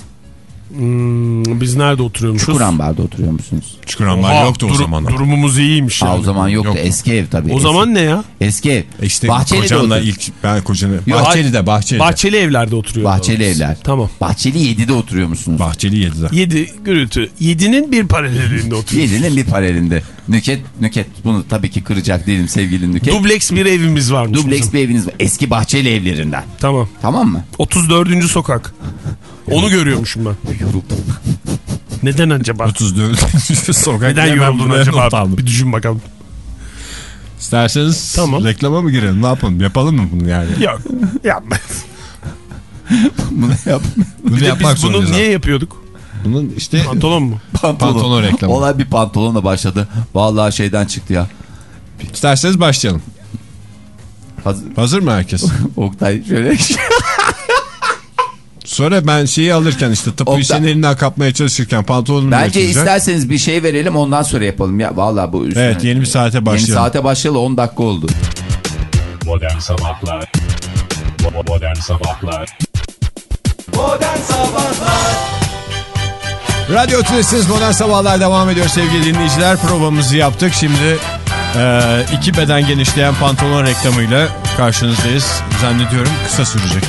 Hmm, biz nerede oturuyormuşuz? Çukurambar'da oturuyor musunuz? Çukurambar Oha, yoktu o dur- zamanlar. Durumumuz iyiymiş yani. Aa, o zaman yoktu. Yok. Eski ev tabii. O Eski- zaman ne ya? Eski ev. E İşte Bahçeli'de kocanla ilk ben kocanı. Yok, Bahçeli'de Bahçeli'de. Bahçeli evlerde oturuyoruz. Bahçeli evler. Tamam. Bahçeli 7'de oturuyor musunuz? Bahçeli 7'de. 7 gürültü. 7'nin bir paralelinde oturuyoruz. 7'nin bir paralelinde. Nüket, Nüket bunu tabii ki kıracak değilim sevgili Nüket. Dubleks bir evimiz varmış. Dubleks bizim. bir eviniz var. Eski Bahçeli evlerinden. Tamam. Tamam mı? 34. sokak. Onu görüyormuşum ben. Yoruldum. Neden acaba? 34. sokak. Neden yoruldun acaba? aldım. Bir düşün bakalım. İsterseniz Tamam. reklama mı girelim? Ne yapalım? Yapalım mı bunu yani? Yok. Yapma. Bunu yap. Bunu yapmak biz bunu niye yapıyorduk? Bunun işte Pantolon mu? Pantolon. Pantolon reklamı. Olay bir pantolonla başladı. Vallahi şeyden çıktı ya. isterseniz başlayalım. Hazır. Hazır mı herkes? Oktay şöyle Sonra ben şeyi alırken işte tapuyu Oktay- senin elinden kapmaya çalışırken pantolonunu Bence götürecek. isterseniz bir şey verelim ondan sonra yapalım. Ya vallahi bu üstüne- Evet yeni bir saate Yeni başlayalım. saate başlayalı 10 dakika oldu. Modern Sabahlar Bo- Modern Sabahlar Radyo Tülesi'niz Modern Sabahlar devam ediyor sevgili dinleyiciler. Provamızı yaptık. Şimdi e, iki beden genişleyen pantolon reklamıyla karşınızdayız. Zannediyorum kısa sürecek.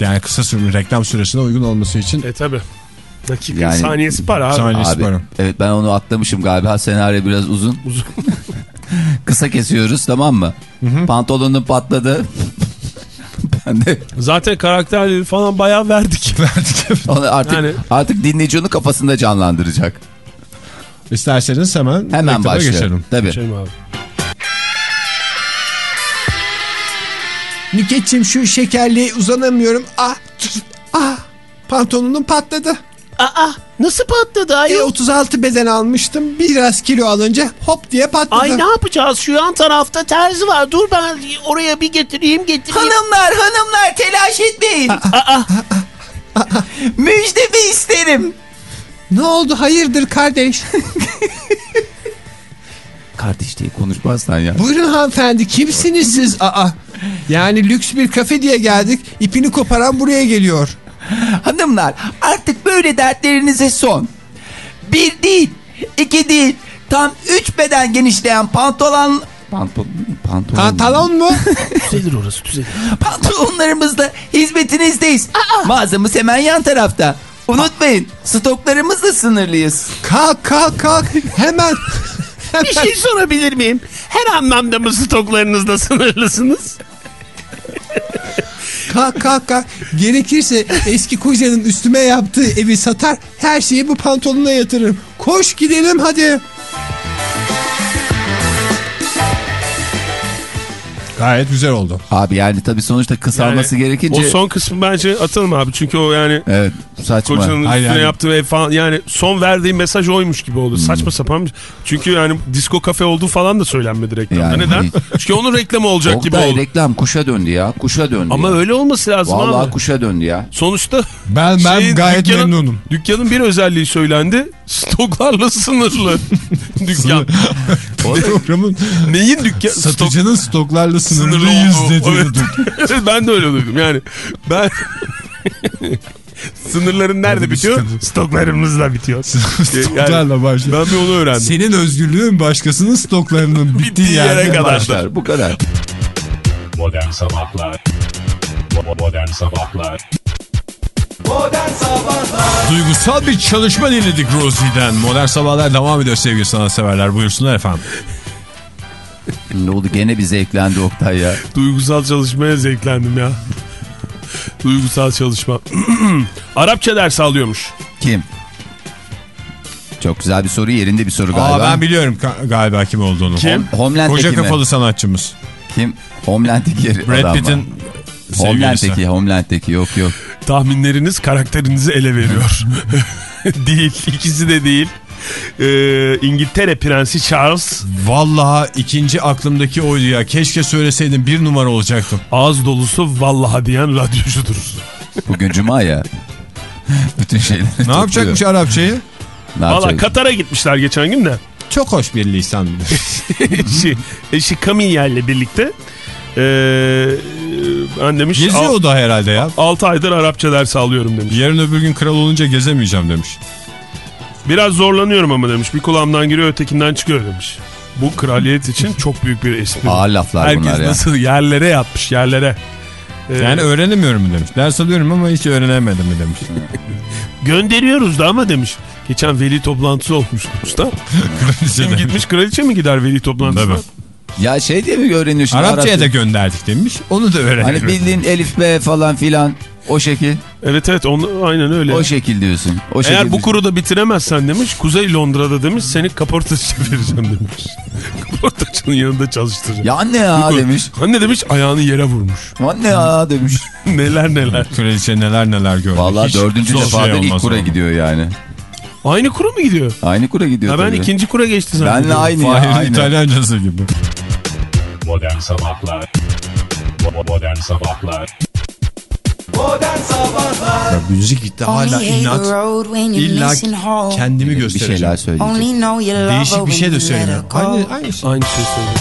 Yani kısa sürümün reklam süresine uygun olması için E tabi. Dakika Yani- saniyesi para abi. Saniyesi Abi, var. evet ben onu atlamışım galiba. Senaryo biraz uzun. Uzun. Kısa kesiyoruz tamam mı? Pantolonun patladı. De Zaten karakterleri falan bayağı verdik. verdik. onu artık Yani- artık dinleyici onu kafasında canlandıracak. İsterseniz hemen, Hemen başlayalım. geçelim. Tabii. Şey mi abi? Nüketçim şu şekerliğe uzanamıyorum. Ah, ah pantolonum patladı. Aa nasıl patladı E, ayol? 36 beden almıştım. Biraz kilo alınca hop diye patladı. Ay ne yapacağız? Şu yan tarafta terzi var. Dur ben oraya bir getireyim getireyim. Hanımlar hanımlar telaş etmeyin. Müjdemi isterim. Ne oldu hayırdır kardeş? Kardeş diye konuşmazsan ya. Buyurun hanımefendi kimsiniz siz? Aa, yani lüks bir kafe diye geldik. İpini koparan buraya geliyor. Hanımlar artık böyle dertlerinize son. Bir değil, iki değil, tam üç beden genişleyen pantolon... Pantolon, pantolon. Pantalon mu? Düzelir orası düzelir. Pantolonlarımızla hizmetinizdeyiz. Mağazamız hemen yan tarafta. Unutmayın stoklarımızla sınırlıyız. kalk kalk kalk. Hemen. Bir şey sorabilir miyim? Her anlamda mı stoklarınızda sınırlısınız? Kalk kalk kalk. Gerekirse eski kocanın üstüme yaptığı evi satar. Her şeyi bu pantolona yatırırım. Koş gidelim hadi. Gayet güzel oldu. Abi yani tabii sonuçta kısalması Yani gerekince... O son kısmı bence atalım abi. Çünkü o yani Evet saçma. kocanın Hayır, üstüne yani- yaptığı ev falan yani son verdiği mesaj oymuş gibi oldu. Saçma sapan. Çünkü yani disco kafe olduğu falan da söylenmedi reklamda. Yani- Neden? Çünkü onun reklamı olacak gibi Oktay oldu. reklam kuşa döndü ya. Kuşa döndü. Ama ya. öyle olması lazım Vallahi abi. kuşa döndü ya. Sonuçta Ben ben şeyin, gayet dükkanın- memnunum. Dükkanın bir özelliği söylendi. Stoklarla sınırlı. Dükkan. Programın Neyin dükkan? Stok satıcının stoklarla sınırlı sınırlı yüz dediğini Evet. ben de öyle duydum. Yani ben sınırların nerede bitiyor? Stoklarımızla bitiyor. Stoklarla başlıyor. Ben bir onu öğrendim. Senin özgürlüğün başkasının stoklarının bittiği Bittiği yere yerde kadar. başlar. Bu kadar. Modern Sabahlar Bo- Modern Sabahlar Duygusal bir çalışma dinledik Rosie'den. Modern Sabahlar devam ediyor sevgili sanatseverler. Buyursunlar efendim. Ne oldu gene bir zevklendi Oktay ya. Duygusal çalışmaya zevklendim ya. Duygusal çalışma. Arapça ders alıyormuş. Kim? Çok güzel bir soru yerinde bir soru galiba. Aa, ben biliyorum galiba kim olduğunu. Kim? Homeland'deki Koca mi? kafalı sanatçımız. Kim? Homeland'deki Brad adam Pitt'in. Homeland'deki, Homeland'deki yok yok. Tahminleriniz karakterinizi ele veriyor. değil. ikisi de değil. Ee, İngiltere Prensi Charles Vallahi ikinci aklımdaki oydu ya. Keşke söyleseydim bir numara olacaktım. ağız dolusu vallaha diyen radyocudur. Bugün cuma ya. Bütün şeyleri Ne yapacakmış Arapçayı? Ne Valla? Katar'a gitmişler geçen gün de. Çok hoş bir lisan. eşi, eşi Camille'le birlikte. Ee, ben demiş Geziyor o da herhalde ya. 6 aydır Arapça ders alıyorum demiş. Yarın öbür gün kral olunca gezemeyeceğim demiş. Biraz zorlanıyorum ama demiş. Bir kulağımdan giriyor ötekinden çıkıyor demiş. Bu kraliyet için çok büyük bir espri. Ağır laflar Herkes bunlar ya. nasıl yerlere yatmış yerlere. Ee, Yani öğrenemiyorum mu demiş. Ders alıyorum ama hiç öğrenemedim mi demiş. gönderiyoruz da ama demiş. Geçen veli toplantısı olmuş usta. Kim gitmiş kraliçe mi gider veli toplantısına? Tabii. Ya şey diye mi öğreniyorsun? Arapçaya Arapça? da gönderdik demiş. Onu da Hani öğrenemiyorum. bildiğin elif be falan filan o şekil. Evet evet onu, aynen öyle. O şekil diyorsun. O şekil Eğer bu diyorsun. kuru da bitiremezsen demiş Kuzey Londra'da demiş seni kaportacı vereceğim demiş. Kaportacının yanında çalıştıracağım. Ya anne ya demiş. Anne demiş ayağını yere vurmuş. Anne ya demiş. neler neler. Kraliçe neler neler gördü. Vallahi Hiç dördüncü zor defadır şey ilk kura ona. gidiyor yani. Aynı kura mı gidiyor? Aynı kura gidiyor Ha ben tabii. ikinci kura geçti zaten. Benle aynı ya Fahir aynı. İtalyancası gibi. Modern Sabahlar Modern Sabahlar Modern Sabahlar Ya müzik gitti hala inat. İlla kendimi Bir göstereceğim. şeyler söyleyecek. Değişik bir şey de söylemiyorum. Aynı, aynı şey. Aynı şey söylüyor.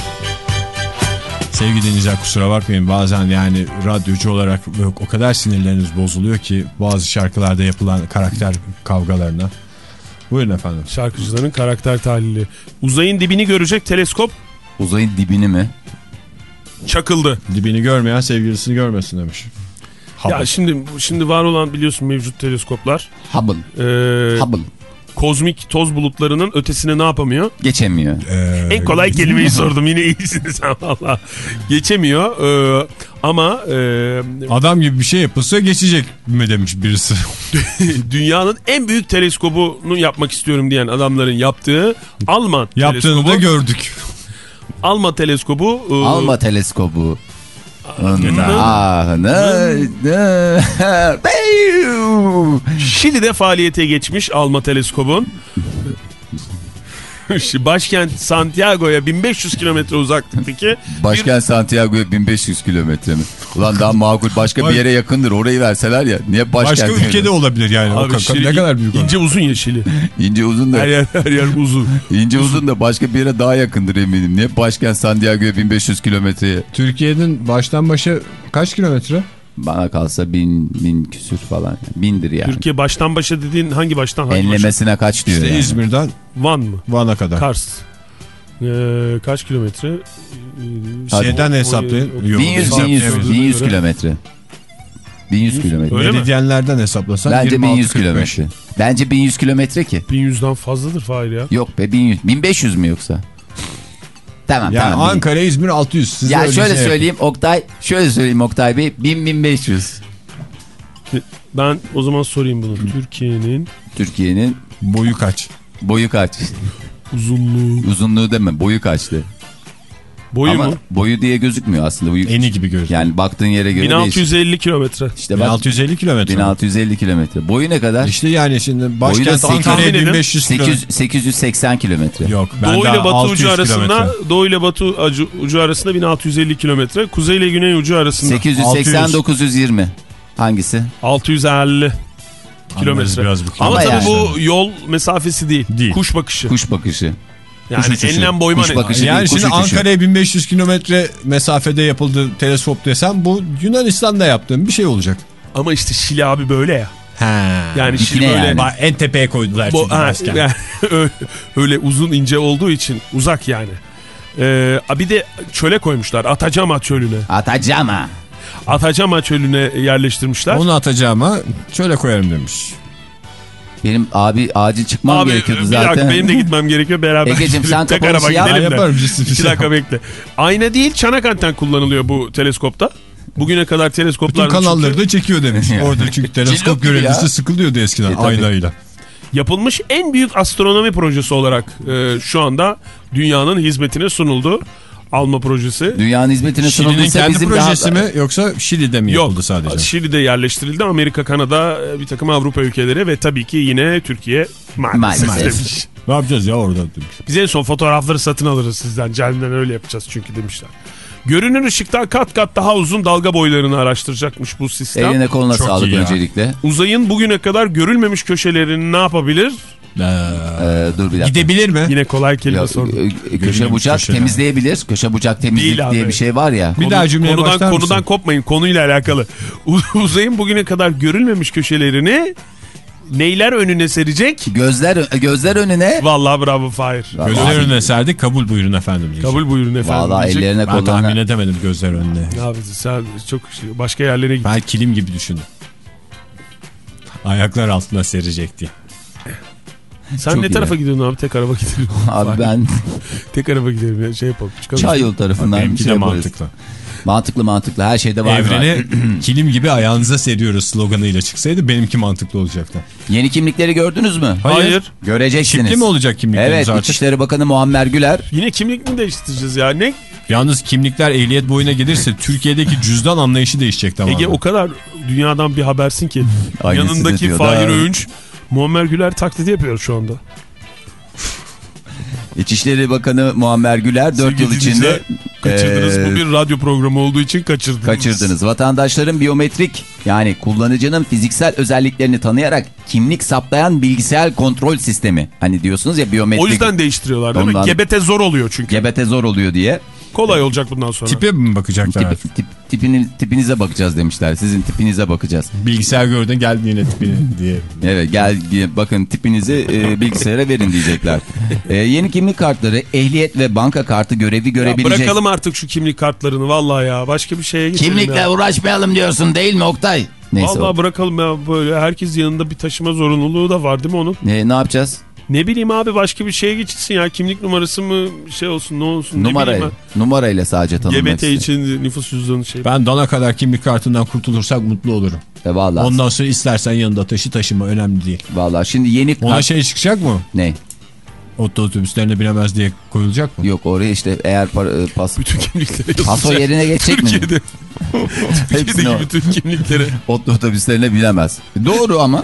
Sevgili dinleyiciler kusura bakmayın bazen yani radyocu olarak yok, o kadar sinirleriniz bozuluyor ki bazı şarkılarda yapılan karakter kavgalarına. Buyurun efendim. Şarkıcıların karakter tahlili. Uzayın dibini görecek teleskop Uzayın dibini mi? Çakıldı. Dibini görmeyen sevgilisini görmesin demiş. Ya şimdi şimdi var olan biliyorsun mevcut teleskoplar. Hubble. Ee, Hubble. kozmik toz bulutlarının ötesine ne yapamıyor? Geçemiyor. Ee, En kolay kelimeyi sordum yine iyisiniz valla. Geçemiyor ee, ama ee, Adam gibi bir şey yapılsa geçecek mi demiş birisi. dünyanın en büyük teleskobunu yapmak istiyorum diyen adamların yaptığı Alman Yaptığını teleskobu. da gördük. Alma teleskobu. ee, Alma teleskobu. Ah. Şili'de faaliyete geçmiş Alma teleskobun. Başkent Santiago'ya 1500 kilometre uzaklıktaki Başkent Santiago'ya 1500 kilometre mi? Ulan daha makul başka bir yere yakındır. Orayı verseler ya. Niye başkent? Başka ülkede olabilir yani. O Abi kaka- Şili ne kadar büyük ince uzun ya Şili. İnce uzun da. Her yer her yer uzun. İnce uzun da başka bir yere daha yakındır eminim. Niye başkent Santiago'ya 1500 kilometreye? Türkiye'nin baştan başa kaç kilometre? Bana kalsa bin, bin küsür falan. Bindir yani. Türkiye baştan başa dediğin hangi baştan hangi başa? Enlemesine kaç diyor İşte yani. İzmir'den Van mı? Van'a kadar. Kars. Ee, kaç kilometre? Ee, Şeyden hesaplayın. o- Yok, 1100, hesap- 1100, evet. 1100 kilometre. 1100 kilometre. Meridyenlerden hesaplasan Bence 1100 26-45. kilometre. Bence 1100 kilometre ki. 1100'den fazladır Fahir ya. Yok be 1100. 1500 mü yoksa? Tamam Yani tamam. Ankara, İzmir 600. Siz de Ya öyle şöyle şey söyleyeyim Oktay, şöyle söyleyeyim Oktay Bey 1000 1500. Ben o zaman sorayım bunu. Türkiye'nin Türkiye'nin. Boyu kaç? boyu kaç? uzunluğu Uzunluğu deme boyu kaçtı. Boyu Ama mu? boyu diye gözükmüyor aslında. Boyu, Eni gibi gözüküyor. yani baktığın yere göre değişir. 1650 kilometre. İşte bak 1650 kilometre. 1650 kilometre. Boyu ne kadar? İşte yani şimdi Boyu da başkent Ankara'ya tahmin edin. 1500 kilometre. 800, 880 kilometre. Yok ben Doğu ile batı 600 ucu arasında kilometre. Doğu ile batı ucu, arasında 1650 kilometre. Kuzey ile güney ucu arasında 880 600. 920. Hangisi? 650 kilometre. Ama, Ama tabii yani- bu yol mesafesi değil. Değil. Kuş bakışı. Kuş bakışı. Yani kuş uçuşu. enlem boyma Kuş bakışı. Yani kuş şimdi. Ankara'ya 1500 kilometre mesafede yapıldı teleskop desem bu Yunanistan'da yaptığım bir şey olacak. Ama işte Şili abi böyle ya. He. Yani Şili Dikine böyle yani. En tepeye koydular Bu, çünkü ha, yani öyle, öyle uzun ince olduğu için uzak yani. Ee, bir de çöle koymuşlar. Atacama çölüne. Atacama. Atacama çölüne yerleştirmişler. Onu atacağıma şöyle koyarım demiş. Benim abi acil çıkmam Abi gerekiyordu bir zaten. dakika benim de gitmem gerekiyor beraber. Egeciğim, sen Tek kapanışı araba yap. gidelim de. Yaparım, bir İki dakika bekle. Ayna değil çanak anten kullanılıyor bu teleskopta. Bugüne kadar teleskoplar Bütün kanalları da çekiyor demiş. Orada çünkü teleskop görevlisi sıkılıyordu eskiden E, aynayla. yapılmış en büyük astronomi projesi olarak e, şu anda dünyanın hizmetine sunuldu. Alma projesi. Dünyanın hizmetine kendi bizim projesi daha... mi yoksa Şili'de mi yapıldı Yok sadece? Şili'de yerleştirildi. Amerika, Kanada, e, bir takım Avrupa ülkeleri ve tabii ki yine Türkiye maalesef, Maalesef. demiş. Ne yapacağız ya orada demiş. Biz en son fotoğrafları satın alırız sizden. Cehennemden öyle yapacağız çünkü demişler. Görünür ışıktan kat kat daha uzun dalga boylarını araştıracakmış bu sistem. Eline koluna Çok sağlık öncelikle. Uzayın bugüne kadar görülmemiş köşelerini ne yapabilir? Ee, dur bir dakika. Gidebilir mi? Yine kolay kelime Ya, sordum. e, köşe Görünüyor bucak köşeler. temizleyebilir. Köşe bucak temizlik Değil abi. diye bir şey var ya. Bir daha cümleye konudan, başlar mısın? konudan kopmayın. Konuyla alakalı. Uzayın bugüne kadar görülmemiş köşelerini neyler önüne serecek? Gözler gözler önüne. Vallahi bravo Fahir. Gözler önüne serdik kabul buyurun efendim. diyecek. Kabul buyurun efendim. Vallahi diyecek. ellerine Ben tahmin kollarına. edemedim gözler önüne. Abi sen çok şey- başka yerlere git. Ben kilim gibi düşündüm. Ayaklar altına serecek diye. Sen Çok ne iyi. tarafa gidiyorsun abi? Tek araba gidelim. Abi ben Tek araba gidelim ya şey yapalım. Çıkalım. çay yol tarafından Benimki şey de mantıklı. Mantıklı mantıklı her şeyde var. var. Evreni kilim gibi ayağınıza seriyoruz sloganıyla çıksaydı benimki mantıklı olacaktı. Yeni kimlikleri gördünüz mü? Hayır. Göreceksiniz. Çipli mi olacak kimliklerimiz Evet artık? İçişleri Bakanı Muammer Güler Yine kimlik mi değiştireceğiz ya? Ne? Yalnız kimlikler ehliyet boyuna gelirse Türkiye'deki cüzdan anlayışı değişecek tamamen. Ege o kadar dünyadan bir habersin ki. Aynısını yanındaki Fahir. Öğünç Muammer Güler taklidi yapıyor şu anda. İçişleri Bakanı Muammer Güler 4 yıl içinde Kaçırdınız. eee, Bu bir radyo programı olduğu için kaçırdınız. kaçırdınız. Vatandaşların biyometrik Yani kullanıcının fiziksel özelliklerini tanıyarak kimlik saplayan bilgisayar kontrol sistemi. Hani diyorsunuz ya biyometrik. O yüzden değiştiriyorlar değil Ondan- mi? GBT zor oluyor çünkü. GBT zor oluyor diye. Kolay olacak bundan sonra. Tipe mi bakacaklar? Tip, artık? tip, tipini, tipinize bakacağız demişler. Sizin tipinize bakacağız. Bilgisayar gördün geldin yine tipini diye. Evet gel gel- bakın tipinizi e, bilgisayara verin diyecekler. E, yeni kimlik kartları ehliyet ve banka kartı görevi Ya görebilecek. bırakalım artık şu kimlik kartlarını vallahi ya. Başka bir şeye geçelim Kimlikle ya. uğraşmayalım diyorsun değil mi Oktay? Neyse. Vallahi bırakalım ya böyle herkes yanında bir taşıma zorunluluğu da var değil mi onun? Ne, ne yapacağız? Ne bileyim abi başka bir şeye geçilsin ya kimlik numarası mı şey olsun ne olsun ne Numarayla. bileyim Numarayla sadece ben. tanınmak GBT için nüfus cüzdanı şey. Ben dana kadar kimlik kartından kurtulursak mutlu olurum. E, vallahi. Ondan sonra istersen yanında taşı taşıma önemli değil. Vallahi şimdi yeni Ona şey çıkacak mı? Ne? Otobüslerine binemez diye koyulacak mı? Yok oraya işte eğer para, e, pas, Bütün kimliklere paso yerine geçecek mi? Türkiye'de. Hepsini Türkiye'deki o. bütün kimliklere. Otobüslerine binemez. Doğru ama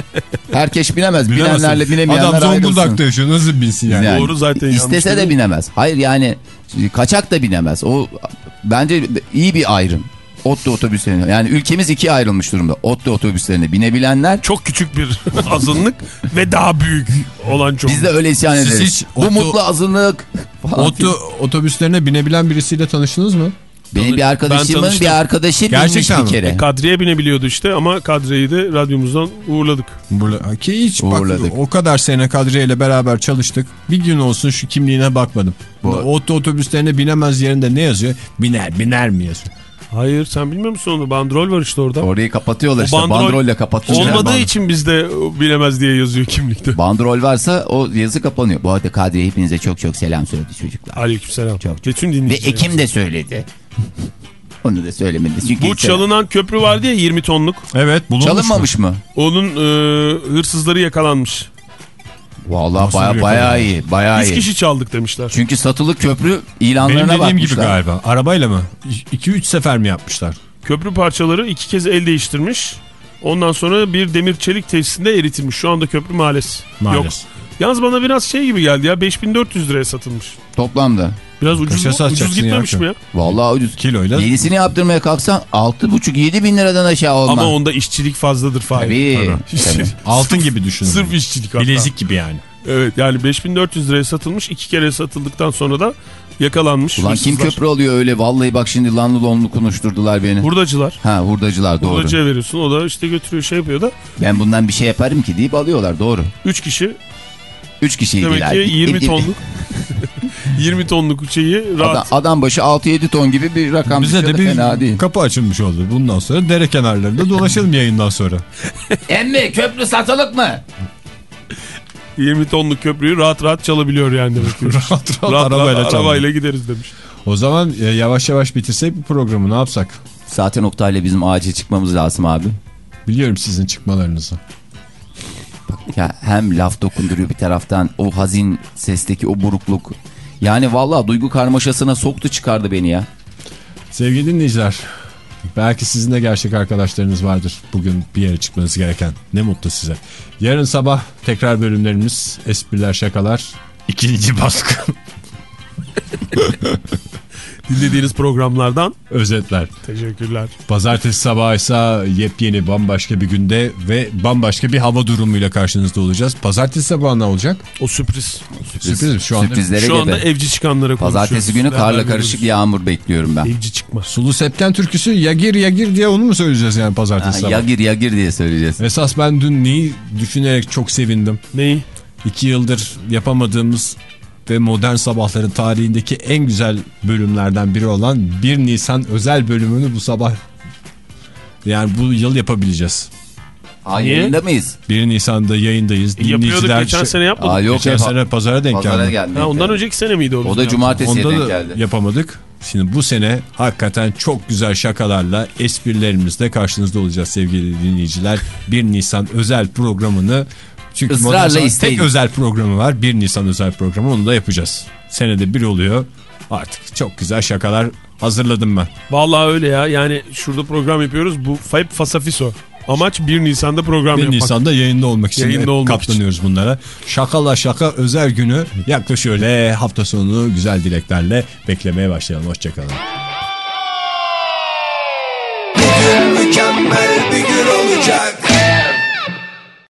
herkes binemez. Bilemezsin. Bilenlerle binemeyenler Adam. Zonguldak'ta yaşıyor nasıl binsin yani? Yani Doğru zaten yanlış İstese de mi? binemez. Hayır yani kaçak da binemez. O bence iyi bir ayrım. Otlu otobüslerine. Yani ülkemiz ikiye ayrılmış durumda. Otlu otobüslerine binebilenler Çok küçük bir azınlık ve daha büyük olan çok. biz de öyle isyan Siz ederiz. hiç Bu Otlu- mutlu azınlık. Otto otobüslerine binebilen birisiyle tanıştınız mı? Benim bir Ben arkadaşımın tanıştım. bir arkadaşı binmiş bir kere. Kadriye binebiliyordu işte ama Kadriye'yi de radyomuzdan uğurladık. Burada, ki hiç bak, Uğurladık. o kadar sene Kadriye ile beraber çalıştık. Bir gün olsun şu kimliğine bakmadım. Bu- Otto otobüslerine binemez yerinde ne yazıyor? Biner, biner mi yazıyor? Hayır sen bilmiyor musun onu? Bandrol var işte orada. Orayı kapatıyorlar O işte. bandrol- Bandrolle kapatıyorlar. Olmadığı için bizde bilemez diye yazıyor kimlikte. Bandrol varsa o yazı kapanıyor. Bu arada Kadriye hepinize çok çok selam söyledi çocuklar. Aleykümselam. Çok, Bütün Ve dinleyiciler. Ekim de söyledi. Onu da söylemedi. Çünkü Bu çalınan köprü vardı ya 20 tonluk. Evet bulunmuş Çalınmamış mı? Onun e, hırsızları yakalanmış. Vallahi baya, bayağı iyi. Bayağı 3 iyi. kişi çaldık demişler. Çünkü satılık köprü Benim ilanlarına dediğim gibi bakmışlar. galiba. Arabayla mı? 2-3 sefer mi yapmışlar? Köprü parçaları iki kez el değiştirmiş. Ondan sonra bir demir çelik tesisinde eritilmiş. Şu anda köprü maalesef. Maalesef. Yok. Yalnız bana biraz şey gibi geldi ya 5400 liraya satılmış. Toplamda. Biraz ucuz, mu? ucuz gitmemiş ya? mi ya? Vallahi ucuz. Kiloyla. Yenisini yaptırmaya kalksan 6,5-7 bin liradan aşağı olma. Ama onda işçilik fazladır Fahir. Tabii. İşçilik. Altın gibi düşünün. Sırf işçilik hatta. Bilezik gibi yani. Evet yani 5400 liraya satılmış. iki kere satıldıktan sonra da yakalanmış. Ulan kim köprü alıyor öyle? Vallahi bak şimdi lanlı lonlu konuşturdular beni. Hurdacılar. Ha hurdacılar doğru. Hurdacıya veriyorsun o da işte götürüyor şey yapıyor da. Ben bundan bir şey yaparım ki deyip alıyorlar doğru. 3 kişi 3 kişiydiler. demek ki 20 tonluk 20 tonluk şeyi rahat. Adam, adam başı 6-7 ton gibi bir rakam Bize de da fena bir değil. kapı açılmış oldu. Bundan sonra dere kenarlarında dolaşalım yayından sonra. Emmi köprü satılık mı? 20 tonluk köprüyü rahat rahat çalabiliyor yani demek ki. rahat rahat, rahat arabayla rahat arabayla gideriz demiş. O zaman e, yavaş yavaş bitirsek bu programı ne yapsak? Zaten Oktay'la bizim acil çıkmamız lazım abi. Biliyorum sizin çıkmalarınızı. Ya hem laf dokunduruyor bir taraftan o hazin sesteki o burukluk. Yani vallahi duygu karmaşasına soktu çıkardı beni ya. Sevgili dinleyiciler, belki sizin de gerçek arkadaşlarınız vardır bugün bir yere çıkmanız gereken. Ne mutlu size. Yarın sabah tekrar bölümlerimiz, espriler, şakalar, ikinci baskı, Dinlediğiniz programlardan özetler. teşekkürler. Pazartesi sabahı ise yepyeni bambaşka bir günde ve bambaşka bir hava durumuyla karşınızda olacağız. Pazartesi sabahı ne olacak? O sürpriz. Sürpriz şu anda. Sürprizlere Şu anda evci çıkanlara konuşuyoruz. Pazartesi günü karla karışık yağmur bekliyorum ben. Evci çıkma. Sulu Septen türküsü yagir yagir diye onu mu söyleyeceğiz yani Ha, pazartesi sabahı? yagir yagir diye söyleyeceğiz. Esas ben dün neyi düşünerek çok sevindim. Neyi? İki yıldır yapamadığımız ve modern sabahların tarihindeki en güzel bölümlerden biri olan 1 Nisan özel bölümünü bu sabah yani bu yıl yapabileceğiz. Aa, Niye? yayında mıyız? 1 Nisan'da yayındayız. E, yapıyorduk geçen sene yapmadık. Aa, yok Geçen hep- sene pazara denk Pazara geldi. geldi. Ha, ondan önceki sene miydi o? Da cumartesiye Onda denk da geldi. yapamadık. Şimdi bu sene hakikaten çok güzel şakalarla esprilerimizle karşınızda olacağız sevgili dinleyiciler. 1 Nisan özel programını çünkü Israrla isteyin. Tek özel programı var. 1 Nisan özel programı onu da yapacağız. Senede bir oluyor. Artık çok güzel şakalar hazırladım ben. Vallahi öyle ya. Yani şurada program yapıyoruz. Bu hep fasafiso. Amaç 1 Nisan'da program 1 yapmak. 1 Nisan'da yayında olmak için yayında olmak katlanıyoruz için. bunlara. Şakala şaka özel günü yaklaşıyor. Ve hafta sonu güzel dileklerle beklemeye başlayalım. Hoşçakalın. Bugün mükemmel bir gün olacak.